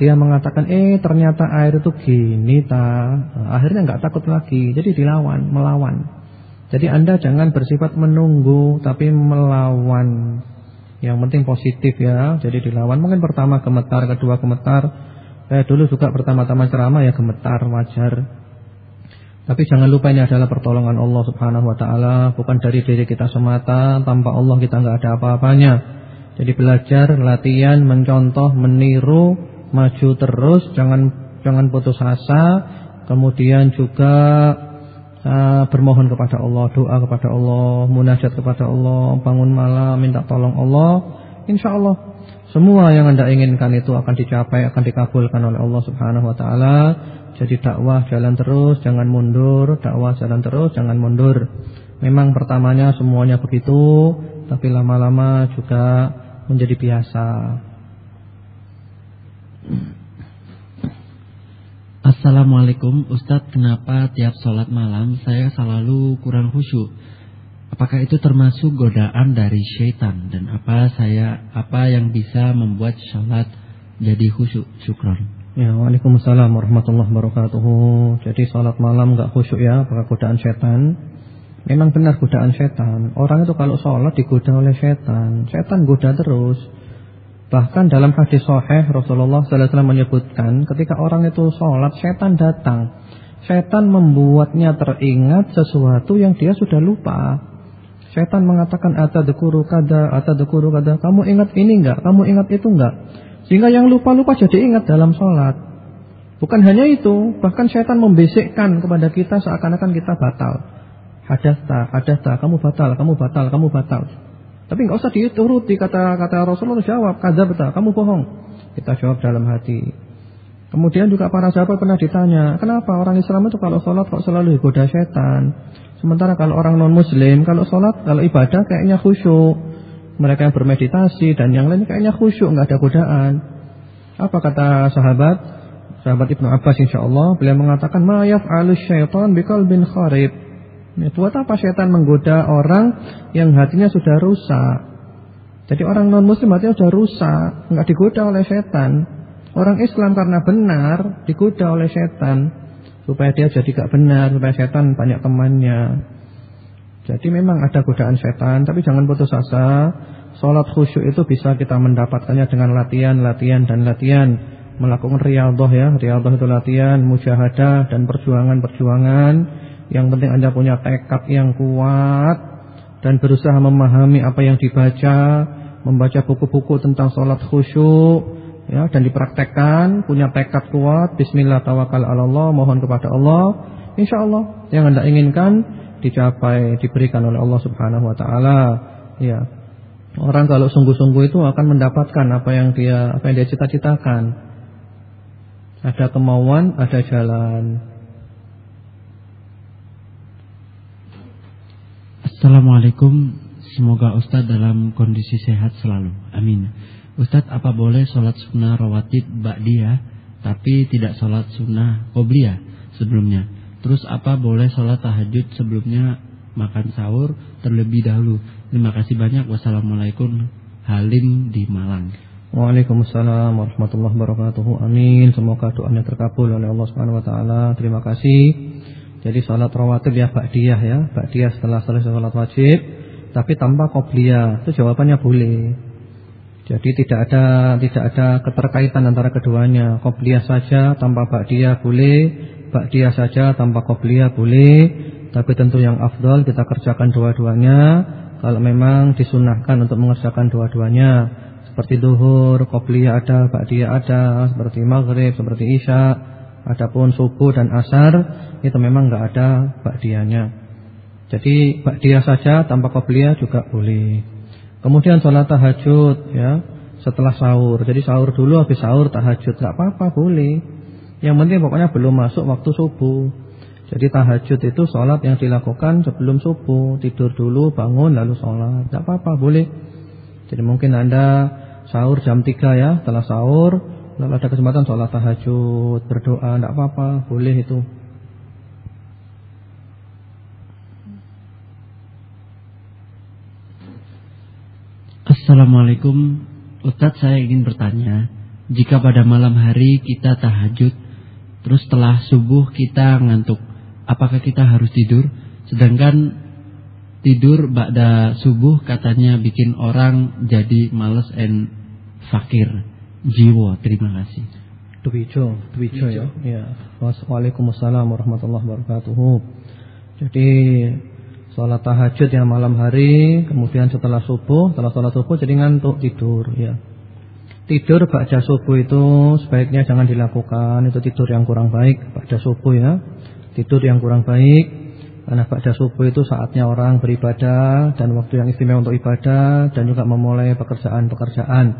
dia mengatakan, eh ternyata air itu gini ta. Akhirnya nggak takut lagi. Jadi dilawan, melawan. Jadi Anda jangan bersifat menunggu, tapi melawan. Yang penting positif ya. Jadi dilawan. Mungkin pertama gemetar, kedua gemetar. Eh dulu juga pertama-tama ceramah ya gemetar, wajar. Tapi jangan lupa ini adalah pertolongan Allah Subhanahu Wa Taala, bukan dari diri kita semata. Tanpa Allah kita nggak ada apa-apanya. Jadi belajar, latihan, mencontoh, meniru maju terus, jangan jangan putus asa, kemudian juga uh, bermohon kepada Allah, doa kepada Allah, munajat kepada Allah, bangun malam minta tolong Allah, insya Allah semua yang anda inginkan itu akan dicapai, akan dikabulkan oleh Allah Subhanahu Wa Taala. Jadi dakwah jalan terus, jangan mundur, dakwah jalan terus, jangan mundur. Memang pertamanya semuanya begitu, tapi lama-lama juga menjadi biasa. Assalamualaikum Ustadz kenapa tiap sholat malam saya selalu kurang khusyuk Apakah itu termasuk godaan dari syaitan? Dan apa saya apa yang bisa membuat sholat jadi khusyuk? Syukron Ya Waalaikumsalam warahmatullahi wabarakatuh. Jadi sholat malam gak khusyuk ya Apakah godaan syaitan? Memang benar godaan syaitan. Orang itu kalau sholat digoda oleh syaitan. Syaitan goda terus. Bahkan dalam hadis sahih Rasulullah SAW menyebutkan ketika orang itu sholat setan datang. Setan membuatnya teringat sesuatu yang dia sudah lupa. Setan mengatakan atadukuru kada, atadukuru kada. Kamu ingat ini enggak? Kamu ingat itu enggak? Sehingga yang lupa-lupa jadi ingat dalam sholat. Bukan hanya itu, bahkan setan membisikkan kepada kita seakan-akan kita batal. Hadasta, hadasta, kamu batal, kamu batal, kamu batal. Tapi nggak usah dituruti kata kata Rasulullah jawab, kada betul, kamu bohong. Kita jawab dalam hati. Kemudian juga para sahabat pernah ditanya, kenapa orang Islam itu kalau sholat kok selalu digoda setan? Sementara kalau orang non Muslim, kalau sholat, kalau ibadah kayaknya khusyuk. Mereka yang bermeditasi dan yang lain kayaknya khusyuk, nggak ada godaan. Apa kata sahabat? Sahabat Ibnu Abbas insyaallah beliau mengatakan ma yaf'alu syaitan biqalbin kharib. Ya, buat apa setan menggoda orang yang hatinya sudah rusak? Jadi orang non muslim hatinya sudah rusak, enggak digoda oleh setan. Orang Islam karena benar digoda oleh setan supaya dia jadi gak benar, supaya setan banyak temannya. Jadi memang ada godaan setan, tapi jangan putus asa. Salat khusyuk itu bisa kita mendapatkannya dengan latihan, latihan dan latihan. Melakukan riyadhah ya, riyadhah itu latihan, mujahadah dan perjuangan-perjuangan. Yang penting Anda punya tekad yang kuat dan berusaha memahami apa yang dibaca, membaca buku-buku tentang salat khusyuk ya dan dipraktekkan, punya tekad kuat, bismillah tawakal Allah, mohon kepada Allah, insyaallah yang Anda inginkan dicapai, diberikan oleh Allah Subhanahu wa taala. Ya. Orang kalau sungguh-sungguh itu akan mendapatkan apa yang dia apa yang dia cita-citakan. Ada kemauan, ada jalan. Assalamualaikum Semoga Ustadz dalam kondisi sehat selalu Amin Ustadz apa boleh sholat sunnah rawatib ba'diyah Tapi tidak sholat sunnah qobliyah sebelumnya? Terus apa boleh sholat tahajud sebelumnya makan sahur terlebih dahulu? Terima kasih banyak. Wassalamualaikum. Halim di Malang. Waalaikumsalam warahmatullahi wabarakatuh. Amin. Semoga doanya terkabul oleh Allah subhanahu wa ta'ala. Terima kasih. Jadi sholat rawatib ya ba'diyah ya. Ba'diyah setelah selesai sholat wajib Tapi tanpa qobliyah. Itu jawabannya boleh jadi tidak ada tidak ada keterkaitan antara keduanya. Qobliyah saja tanpa ba'diyah boleh, ba'diyah saja tanpa qobliyah boleh, tapi tentu yang afdal kita kerjakan dua-duanya kalau memang disunahkan untuk mengerjakan dua-duanya. Seperti duhur, qobliyah ada, ba'diyah ada, seperti maghrib, seperti isya, adapun subuh dan asar itu memang enggak ada ba'diyahnya. Jadi ba'diyah saja tanpa qobliyah juga boleh. Kemudian sholat tahajud ya setelah sahur. Jadi sahur dulu habis sahur tahajud nggak apa-apa boleh. Yang penting pokoknya belum masuk waktu subuh. Jadi tahajud itu sholat yang dilakukan sebelum subuh. Tidur dulu, bangun lalu sholat. Nggak apa-apa boleh. Jadi mungkin anda sahur jam 3 ya setelah sahur. Lalu ada kesempatan sholat tahajud, berdoa, nggak apa-apa, boleh itu. Assalamualaikum Ustadz saya ingin bertanya Jika pada malam hari kita tahajud Terus setelah subuh kita ngantuk Apakah kita harus tidur Sedangkan tidur pada subuh katanya bikin orang jadi males and fakir Jiwa terima kasih Duwijo, Duwijo ya. ya. Waalaikumsalam warahmatullahi wabarakatuh. Jadi sholat tahajud yang malam hari, kemudian setelah subuh, setelah sholat subuh jadi ngantuk tidur ya. Tidur baca subuh itu sebaiknya jangan dilakukan, itu tidur yang kurang baik baca subuh ya. Tidur yang kurang baik karena baca subuh itu saatnya orang beribadah dan waktu yang istimewa untuk ibadah dan juga memulai pekerjaan-pekerjaan.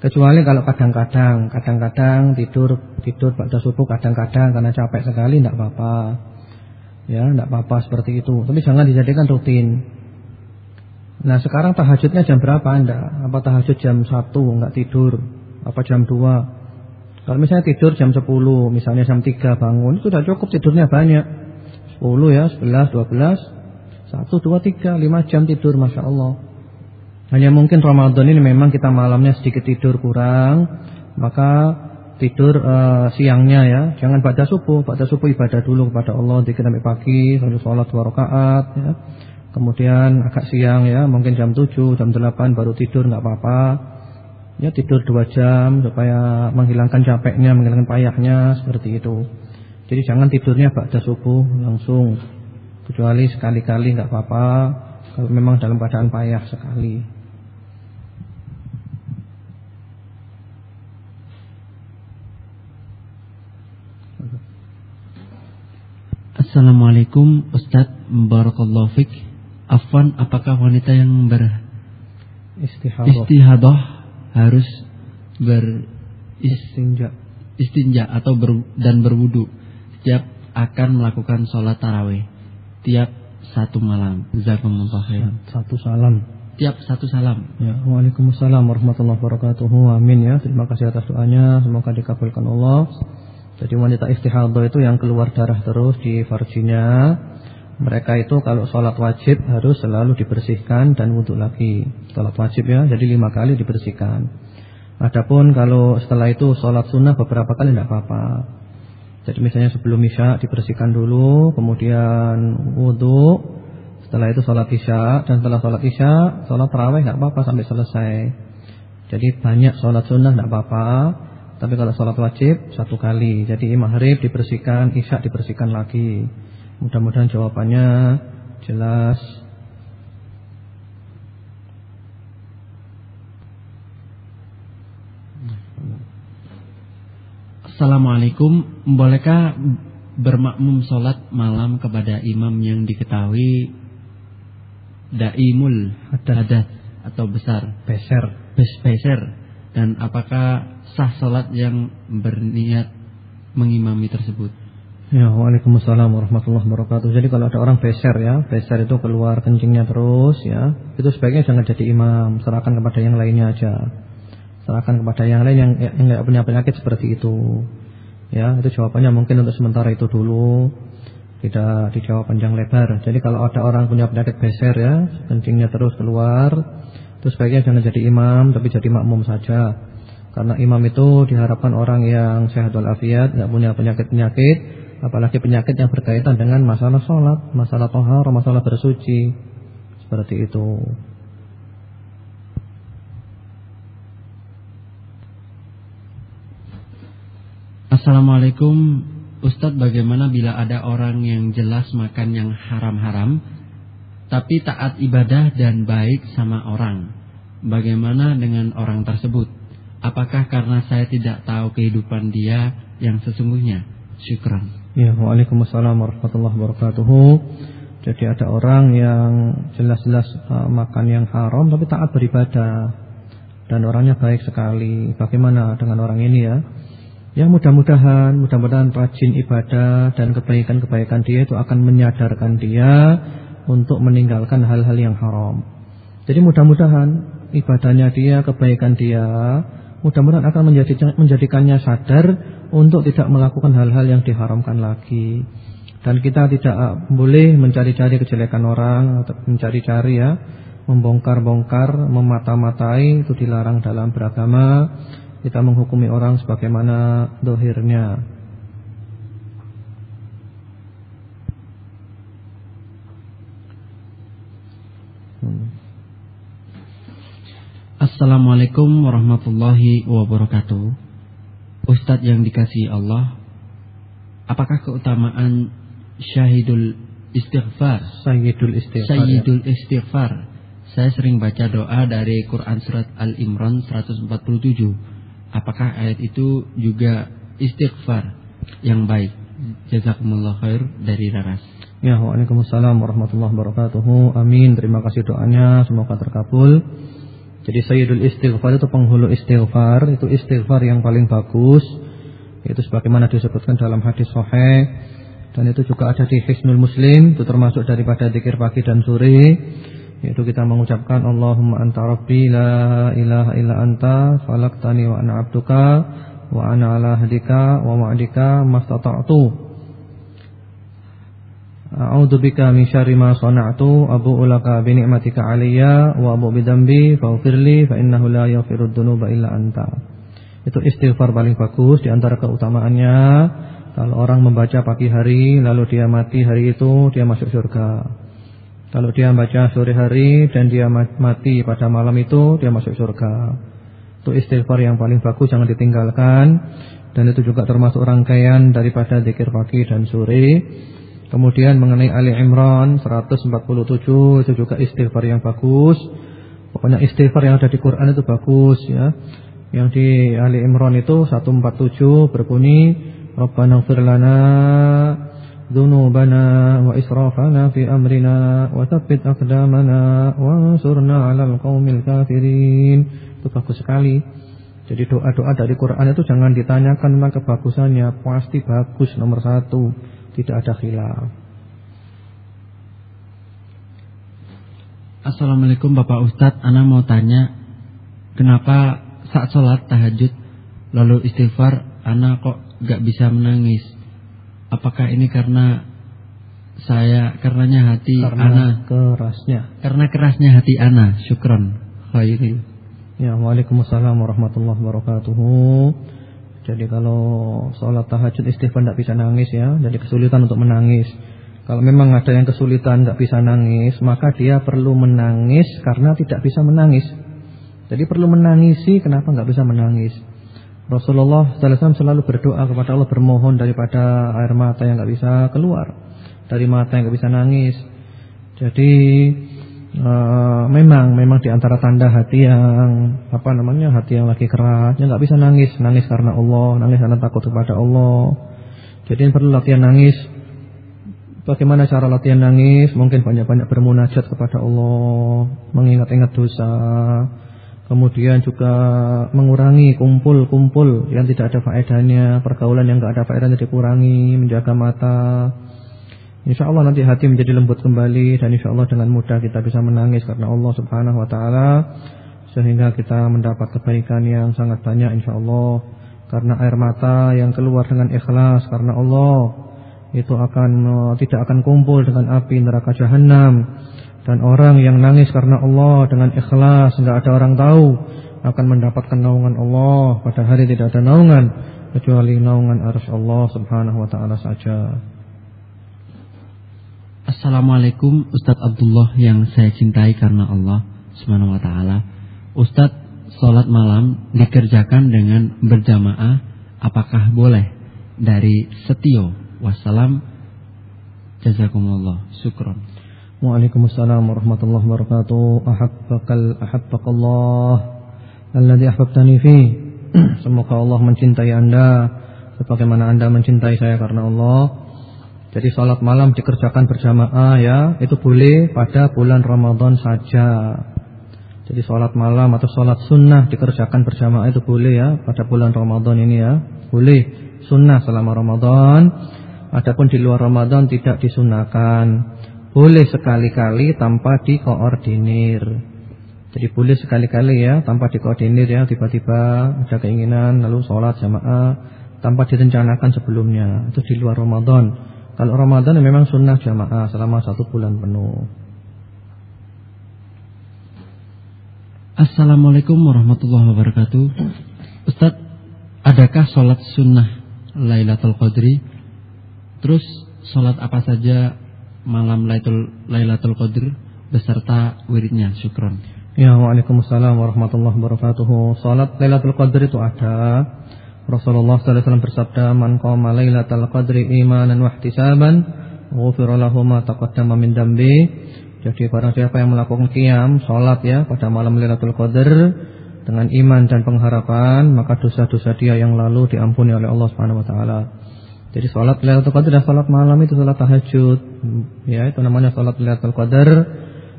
Kecuali kalau kadang-kadang, kadang-kadang tidur tidur baca subuh kadang-kadang karena capek sekali tidak apa-apa. Ya, tidak apa-apa seperti itu. Tapi jangan dijadikan rutin. Nah, sekarang tahajudnya jam berapa Anda? Apa tahajud jam 1 enggak tidur? Apa jam 2? Kalau misalnya tidur jam 10, misalnya jam 3 bangun, itu sudah cukup tidurnya banyak. 10 ya, 11, 12, 1, 2, 3, 5 jam tidur, Masya Allah. Hanya mungkin Ramadan ini memang kita malamnya sedikit tidur kurang, maka tidur uh, siangnya ya, jangan pada subuh, pada subuh ibadah dulu kepada Allah dikit sampai pagi, lalu sholat dua rakaat ya. Kemudian agak siang ya, mungkin jam 7, jam 8 baru tidur nggak apa-apa. Ya tidur dua jam supaya menghilangkan capeknya, menghilangkan payahnya seperti itu. Jadi jangan tidurnya pada subuh langsung. Kecuali sekali-kali nggak apa-apa kalau memang dalam keadaan payah sekali. Assalamualaikum Ustadz Barakallahu Fik Afwan apakah wanita yang ber Istihadah, istihadah harus ber istinja istinja atau ber, dan berwudu setiap akan melakukan sholat tarawih tiap satu malam. Jazakumullah. Satu salam. tiap satu salam. Ya, Waalaikumsalam warahmatullahi wabarakatuh. Amin ya. Terima kasih atas doanya. Semoga dikabulkan Allah. Jadi wanita istihadah itu yang keluar darah terus di farjinya. Mereka itu kalau sholat wajib harus selalu dibersihkan dan wudhu lagi. Sholat wajib ya, jadi lima kali dibersihkan. Adapun kalau setelah itu sholat sunnah beberapa kali tidak apa-apa. Jadi misalnya sebelum isya dibersihkan dulu, kemudian wudhu, setelah itu sholat isya dan setelah sholat isya sholat terawih nggak apa-apa sampai selesai. Jadi banyak sholat sunnah nggak apa-apa. Tapi kalau sholat wajib satu kali. Jadi maghrib dibersihkan, isya dibersihkan lagi. Mudah-mudahan jawabannya jelas. Assalamualaikum, bolehkah bermakmum sholat malam kepada imam yang diketahui daimul hadat atau besar beser bes beser dan apakah sah salat yang berniat mengimami tersebut Ya, Waalaikumsalam warahmatullahi wabarakatuh. Jadi kalau ada orang beser ya, beser itu keluar kencingnya terus ya, itu sebaiknya jangan jadi imam, serahkan kepada yang lainnya aja. Serahkan kepada yang lain yang yang punya penyakit seperti itu. Ya, itu jawabannya mungkin untuk sementara itu dulu tidak dijawab panjang lebar. Jadi kalau ada orang punya penyakit beser ya, kencingnya terus keluar, itu sebaiknya jangan jadi imam tapi jadi makmum saja. Karena imam itu diharapkan orang yang sehat walafiat, nggak punya penyakit-penyakit, apalagi penyakit yang berkaitan dengan masalah sholat, masalah tohar, masalah bersuci. Seperti itu. Assalamualaikum Ustadz bagaimana bila ada orang yang jelas makan yang haram-haram Tapi taat ibadah dan baik sama orang. Bagaimana dengan orang tersebut? Apakah karena saya tidak tahu kehidupan dia yang sesungguhnya? Syukran. Ya Waalaikumsalam warahmatullahi wabarakatuh. Jadi ada orang yang jelas-jelas uh, makan yang haram tapi taat beribadah. Dan orangnya baik sekali. Bagaimana dengan orang ini ya? Yang mudah-mudahan, mudah-mudahan rajin ibadah dan kebaikan-kebaikan dia itu akan menyadarkan dia untuk meninggalkan hal-hal yang haram. Jadi mudah-mudahan ibadahnya dia, kebaikan dia, mudah-mudahan akan menjadikannya sadar untuk tidak melakukan hal-hal yang diharamkan lagi. Dan kita tidak boleh mencari-cari kejelekan orang, mencari-cari ya, membongkar-bongkar, memata-matai itu dilarang dalam beragama kita menghukumi orang sebagaimana dohirnya. Assalamualaikum warahmatullahi wabarakatuh. Ustadz yang dikasihi Allah, apakah keutamaan syahidul istighfar? Sayyidul istighfar. Sayyidul istighfar. Saya sering baca doa dari Quran surat Al-Imran 147 apakah ayat itu juga istighfar yang baik? Jazakumullah khair dari Raras. Ya, Waalaikumsalam warahmatullahi wabarakatuh. Amin. Terima kasih doanya, semoga terkabul. Jadi Sayyidul Istighfar itu penghulu istighfar, itu istighfar yang paling bagus. Itu sebagaimana disebutkan dalam hadis sahih. Dan itu juga ada di Hisnul Muslim, itu termasuk daripada zikir pagi dan sore. Yaitu kita mengucapkan Allahumma anta rabbi la ilaha illa anta khalaqtani wa ana abduka wa ana ala hadika wa ma'dika mastata'tu A'udzu bika min syarri ma sana'tu abu'u laka bi ni'matika 'alayya wa abu'u bi dzambi faghfirli fa innahu la yaghfiru dzunuba illa anta. Itu istighfar paling bagus di antara keutamaannya kalau orang membaca pagi hari lalu dia mati hari itu dia masuk surga. Kalau dia baca sore hari dan dia mati pada malam itu, dia masuk surga. Itu istighfar yang paling bagus, jangan ditinggalkan. Dan itu juga termasuk rangkaian daripada zikir pagi dan sore. Kemudian mengenai Ali Imran 147 itu juga istighfar yang bagus. Pokoknya istighfar yang ada di Quran itu bagus ya. Yang di Ali Imran itu 147 berbunyi Rabbana ighfir lana dzunubana wa israfana fi amrina wa tsabbit aqdamana wansurna 'alal qaumil kafirin. Itu bagus sekali jadi doa-doa dari Quran itu jangan ditanyakan tentang kebagusannya pasti bagus nomor satu tidak ada khilaf Assalamualaikum Bapak Ustadz, Ana mau tanya, kenapa saat sholat tahajud lalu istighfar, Ana kok gak bisa menangis? Apakah ini karena saya karenanya hati Karena Ana kerasnya. karena kerasnya hati Ana? Syukron. Khairi. Ya, Waalaikumsalam warahmatullahi wabarakatuh. Jadi kalau sholat tahajud istighfar tidak bisa nangis ya, jadi kesulitan untuk menangis. Kalau memang ada yang kesulitan nggak bisa nangis, maka dia perlu menangis karena tidak bisa menangis. Jadi perlu menangisi, kenapa nggak bisa menangis? Rasulullah SAW selalu berdoa kepada Allah bermohon daripada air mata yang nggak bisa keluar, dari mata yang nggak bisa nangis. Jadi uh, memang memang di antara tanda hati yang apa namanya hati yang lagi keras, yang nggak bisa nangis, nangis karena Allah, nangis karena takut kepada Allah. Jadi perlu latihan nangis Bagaimana cara latihan nangis? Mungkin banyak-banyak bermunajat kepada Allah, mengingat-ingat dosa. Kemudian juga mengurangi kumpul-kumpul yang tidak ada faedahnya, pergaulan yang tidak ada faedahnya dikurangi, menjaga mata. Insya Allah nanti hati menjadi lembut kembali dan insya Allah dengan mudah kita bisa menangis karena Allah Subhanahu Wa Taala sehingga kita mendapat kebaikan yang sangat banyak insya Allah karena air mata yang keluar dengan ikhlas karena Allah itu akan uh, tidak akan kumpul dengan api neraka jahanam dan orang yang nangis karena Allah dengan ikhlas nggak ada orang tahu akan mendapatkan naungan Allah. Pada hari tidak ada naungan kecuali naungan arsy Allah Subhanahu wa taala saja. Assalamualaikum Ustadz Abdullah yang saya cintai karena Allah Subhanahu wa taala. Ustadz sholat malam dikerjakan dengan berjamaah apakah boleh dari setio Wassalam. Jazakumullah. Syukron. Waalaikumsalam warahmatullahi wabarakatuh. Ahabbakal ahabbakallah alladhi ahbabtani fi. [CLEARS THROAT] Semoga Allah mencintai Anda sebagaimana Anda mencintai saya karena Allah. Jadi salat malam dikerjakan berjamaah ya, itu boleh pada bulan Ramadan saja. Jadi salat malam atau salat sunnah dikerjakan berjamaah itu boleh ya pada bulan Ramadan ini ya. Boleh sunnah selama Ramadan Adapun di luar Ramadan tidak disunahkan. Boleh sekali-kali tanpa dikoordinir. Jadi boleh sekali-kali ya tanpa dikoordinir ya tiba-tiba ada keinginan lalu sholat jamaah tanpa direncanakan sebelumnya. Itu di luar Ramadan. Kalau Ramadan memang sunnah jamaah selama satu bulan penuh. Assalamualaikum warahmatullahi wabarakatuh. Ustadz, adakah sholat sunnah Lailatul Qadri Terus sholat apa saja malam Lailatul, Lailatul Qadr beserta wiridnya. Syukron. Ya, Waalaikumsalam warahmatullahi wabarakatuh. Salat Lailatul Qadr itu ada. Rasulullah wasallam bersabda, "Man qama Lailatul Qadri imanan wa ihtisaban, ma taqaddama min dambi." Jadi barang siapa yang melakukan qiyam, salat ya pada malam Lailatul Qadar dengan iman dan pengharapan, maka dosa-dosa dia yang lalu diampuni oleh Allah Subhanahu wa taala. Jadi sholat Lailatul Qadar dan sholat malam itu sholat tahajud. Ya, itu namanya sholat Lailatul Qadar.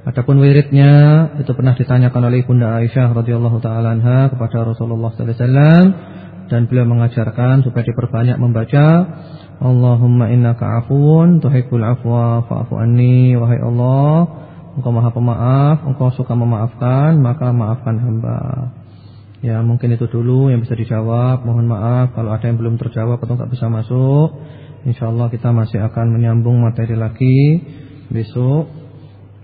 Adapun wiridnya itu pernah ditanyakan oleh Bunda Aisyah radhiyallahu taala anha kepada Rasulullah sallallahu alaihi wasallam dan beliau mengajarkan supaya diperbanyak membaca. Allahumma innaka afuwun tuhibbul afwa fa'fu anni wahai Allah. Engkau Maha Pemaaf engkau suka memaafkan maka maafkan hamba. Ya mungkin itu dulu yang bisa dijawab. Mohon maaf kalau ada yang belum terjawab atau nggak bisa masuk. Insya Allah kita masih akan menyambung materi lagi Besok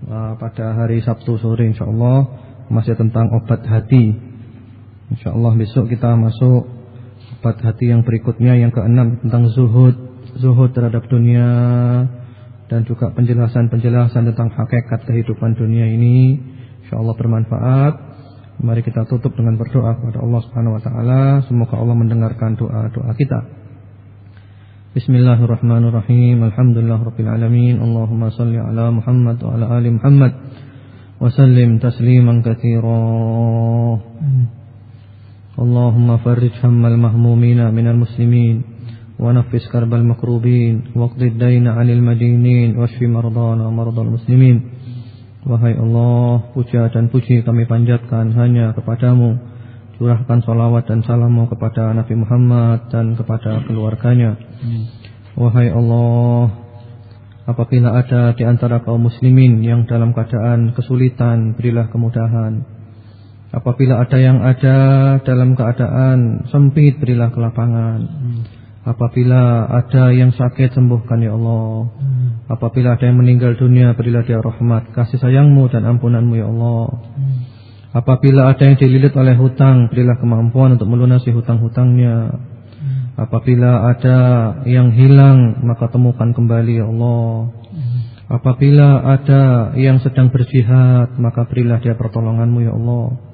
uh, Pada hari Sabtu sore Insya Allah Masih tentang obat hati. Insya Allah besok kita masuk Obat hati yang berikutnya Yang keenam tentang zuhud Zuhud terhadap dunia Dan juga penjelasan-penjelasan tentang hakikat kehidupan dunia ini Insya Allah bermanfaat Mari kita tutup dengan berdoa kepada Allah Subhanahu wa taala, semoga Allah mendengarkan doa-doa kita. Bismillahirrahmanirrahim. Alhamdulillahirabbil alamin. Allahumma shalli ala Muhammad wa ala ali Muhammad wa sallim tasliman katsira. Hammal mahmumina minal muslimin wa nafis karbal makrubin waqdi ad-dayna 'anil madinin washfi mardana wa mardal muslimin. Wahai Allah, puja dan puji kami panjatkan hanya kepadamu. Curahkan salawat dan salammu kepada Nabi Muhammad dan kepada keluarganya. Wahai Allah, Apabila ada di antara kaum muslimin yang dalam keadaan kesulitan, berilah kemudahan. Apabila ada yang ada dalam keadaan sempit, berilah kelapangan. Apabila ada yang sakit, sembuhkan ya Allah. Apabila ada yang meninggal dunia, berilah dia rahmat, kasih sayangmu dan ampunanmu ya Allah. Apabila ada yang dililit oleh hutang, berilah kemampuan untuk melunasi hutang-hutangnya. Apabila ada yang hilang maka temukan kembali ya Allah Apabila ada yang sedang berjihad maka berilah dia pertolonganmu ya Allah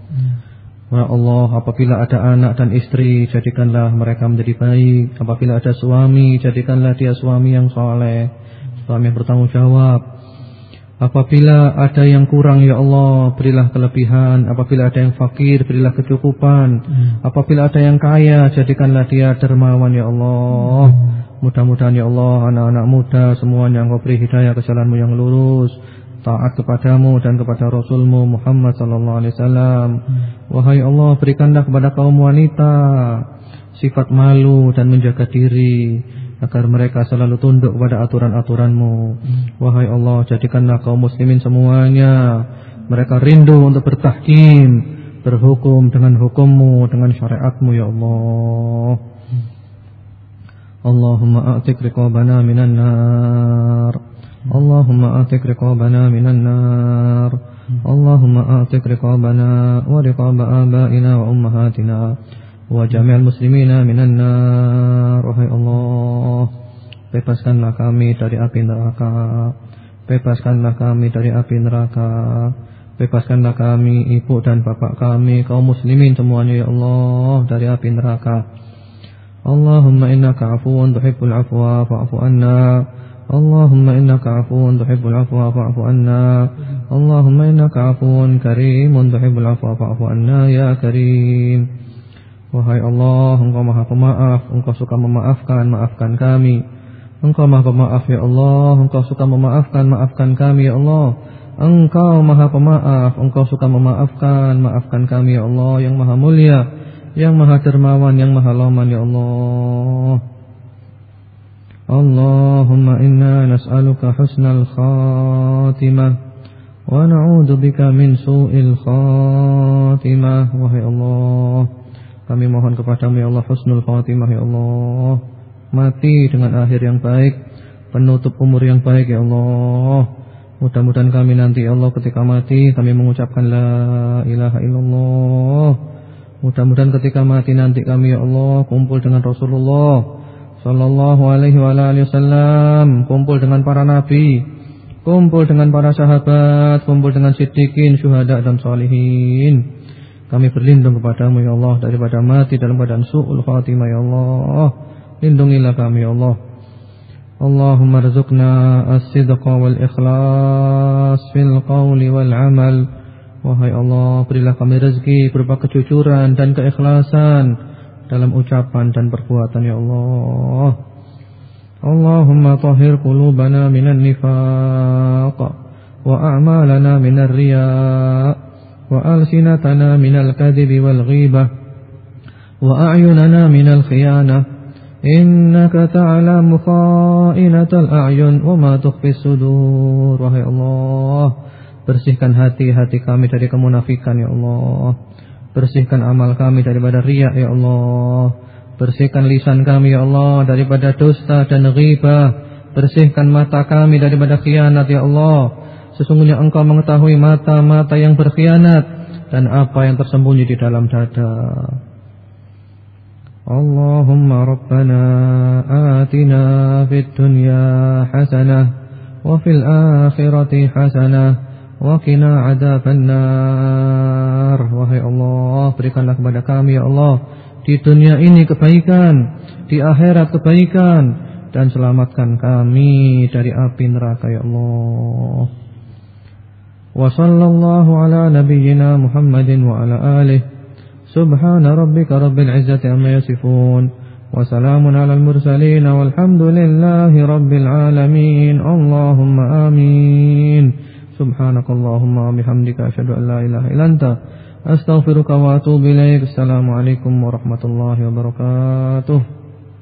Ya Allah apabila ada anak dan istri jadikanlah mereka menjadi baik. Apabila ada suami jadikanlah dia suami yang soleh Suami yang bertanggung jawab. Apabila ada yang kurang ya Allah berilah kelebihan. Apabila ada yang fakir berilah kecukupan. Hmm. Apabila ada yang kaya jadikanlah dia dermawan ya Allah. Hmm. Mudah-mudahan ya Allah anak-anak muda semuanya engkau beri hidayah ke jalanmu yang lurus Taat kepadamu dan kepada Rasulmu Muhammad sallallahu alaihi wasallam. Wahai Allah berikanlah kepada kaum wanita Sifat malu dan menjaga diri agar mereka selalu tunduk pada aturan-aturanmu. Wahai Allah, jadikanlah kaum muslimin semuanya mereka rindu untuk bertahkim, berhukum dengan hukummu, dengan syariatmu ya Allah. Allahumma a'tik riqabana minan nar. Allahumma a'tik riqabana minan nar. Hmm. Allahumma a'tik riqabana wa riqaba abaina wa ummahatina. وجميع المسلمين من النار Wahai Allah Bebaskanlah kami dari api neraka Bebaskanlah kami dari api neraka Bebaskanlah kami, ibu dan bapak kami, kaum muslimin semuanya ya Allah dari api neraka. Allahumma innaka afuun tuhibbul afwa fa'fu anna. Allahumma innaka afuun tuhibbul afwa fa'fu anna. Allahumma innaka afuun karimun tuhibbul afwa fa'fu anna ya karim. Wahai Allah, Engkau maha pemaaf, Engkau suka memaafkan, maafkan kami. Engkau maha pemaaf ya Allah, Engkau suka memaafkan, maafkan kami ya Allah. Engkau maha pemaaf, Engkau suka memaafkan, maafkan kami ya Allah yang maha mulia, yang maha dermawan, yang maha loman ya Allah. Allahumma inna nas'aluka husnal khatimah wa na'udzu bika min su'il khatimah wahai Allah kami mohon kepadamu ya Allah husnul khatimah ya Allah. Mati dengan akhir yang baik, penutup umur yang baik ya Allah. Mudah-mudahan kami nanti ya Allah ketika mati kami mengucapkan la ilaha illallah. Mudah-mudahan ketika mati nanti kami ya Allah kumpul dengan Rasulullah sallallahu alaihi wasallam, kumpul dengan para nabi, kumpul dengan para sahabat, kumpul dengan siddiqin, syuhada dan salihin. Kami berlindung kepadamu ya Allah daripada mati dalam keadaan su'ul khatimah ya Allah. Lindungilah kami ya Allah. Allahumma rizukna as-sidqa wal ikhlas fil qawli wal amal. Wahai Allah, berilah kami rezeki berupa kejujuran dan keikhlasan dalam ucapan dan perbuatan ya Allah. Allahumma tahhir qulubana minan nifaq wa a'malana minar riya wa alsinatana minal kadhibi wal ghibah wa a'yunana minal khiyanah Innaka ta'lamu kha'inatal a'yun wa ma tukhfi sudur. Wahai Allah bersihkan hati-hati kami dari kemunafikan ya Allah. Bersihkan amal kami daripada riak ya Allah. Bersihkan lisan kami ya Allah daripada dusta dan ghibah Bersihkan mata kami daripada khianat ya Allah. Sesungguhnya engkau mengetahui mata-mata yang berkhianat dan apa yang tersembunyi di dalam dada. Allahumma rabbana atina fid dunya hasanah wa fil akhirati hasanah wa qina adzabannar. Wahai Allah, berikanlah kepada kami ya Allah di dunia ini kebaikan, di akhirat kebaikan dan selamatkan kami dari api neraka ya Allah. وصلى الله على نبينا محمد وعلى آله سبحان ربك رب العزة عما يصفون وسلام على المرسلين والحمد لله رب العالمين اللهم آمين سبحانك Subhanakallahumma bihamdika asyhadu an la ilaha illa. Assalamualaikum warahmatullahi wabarakatuh.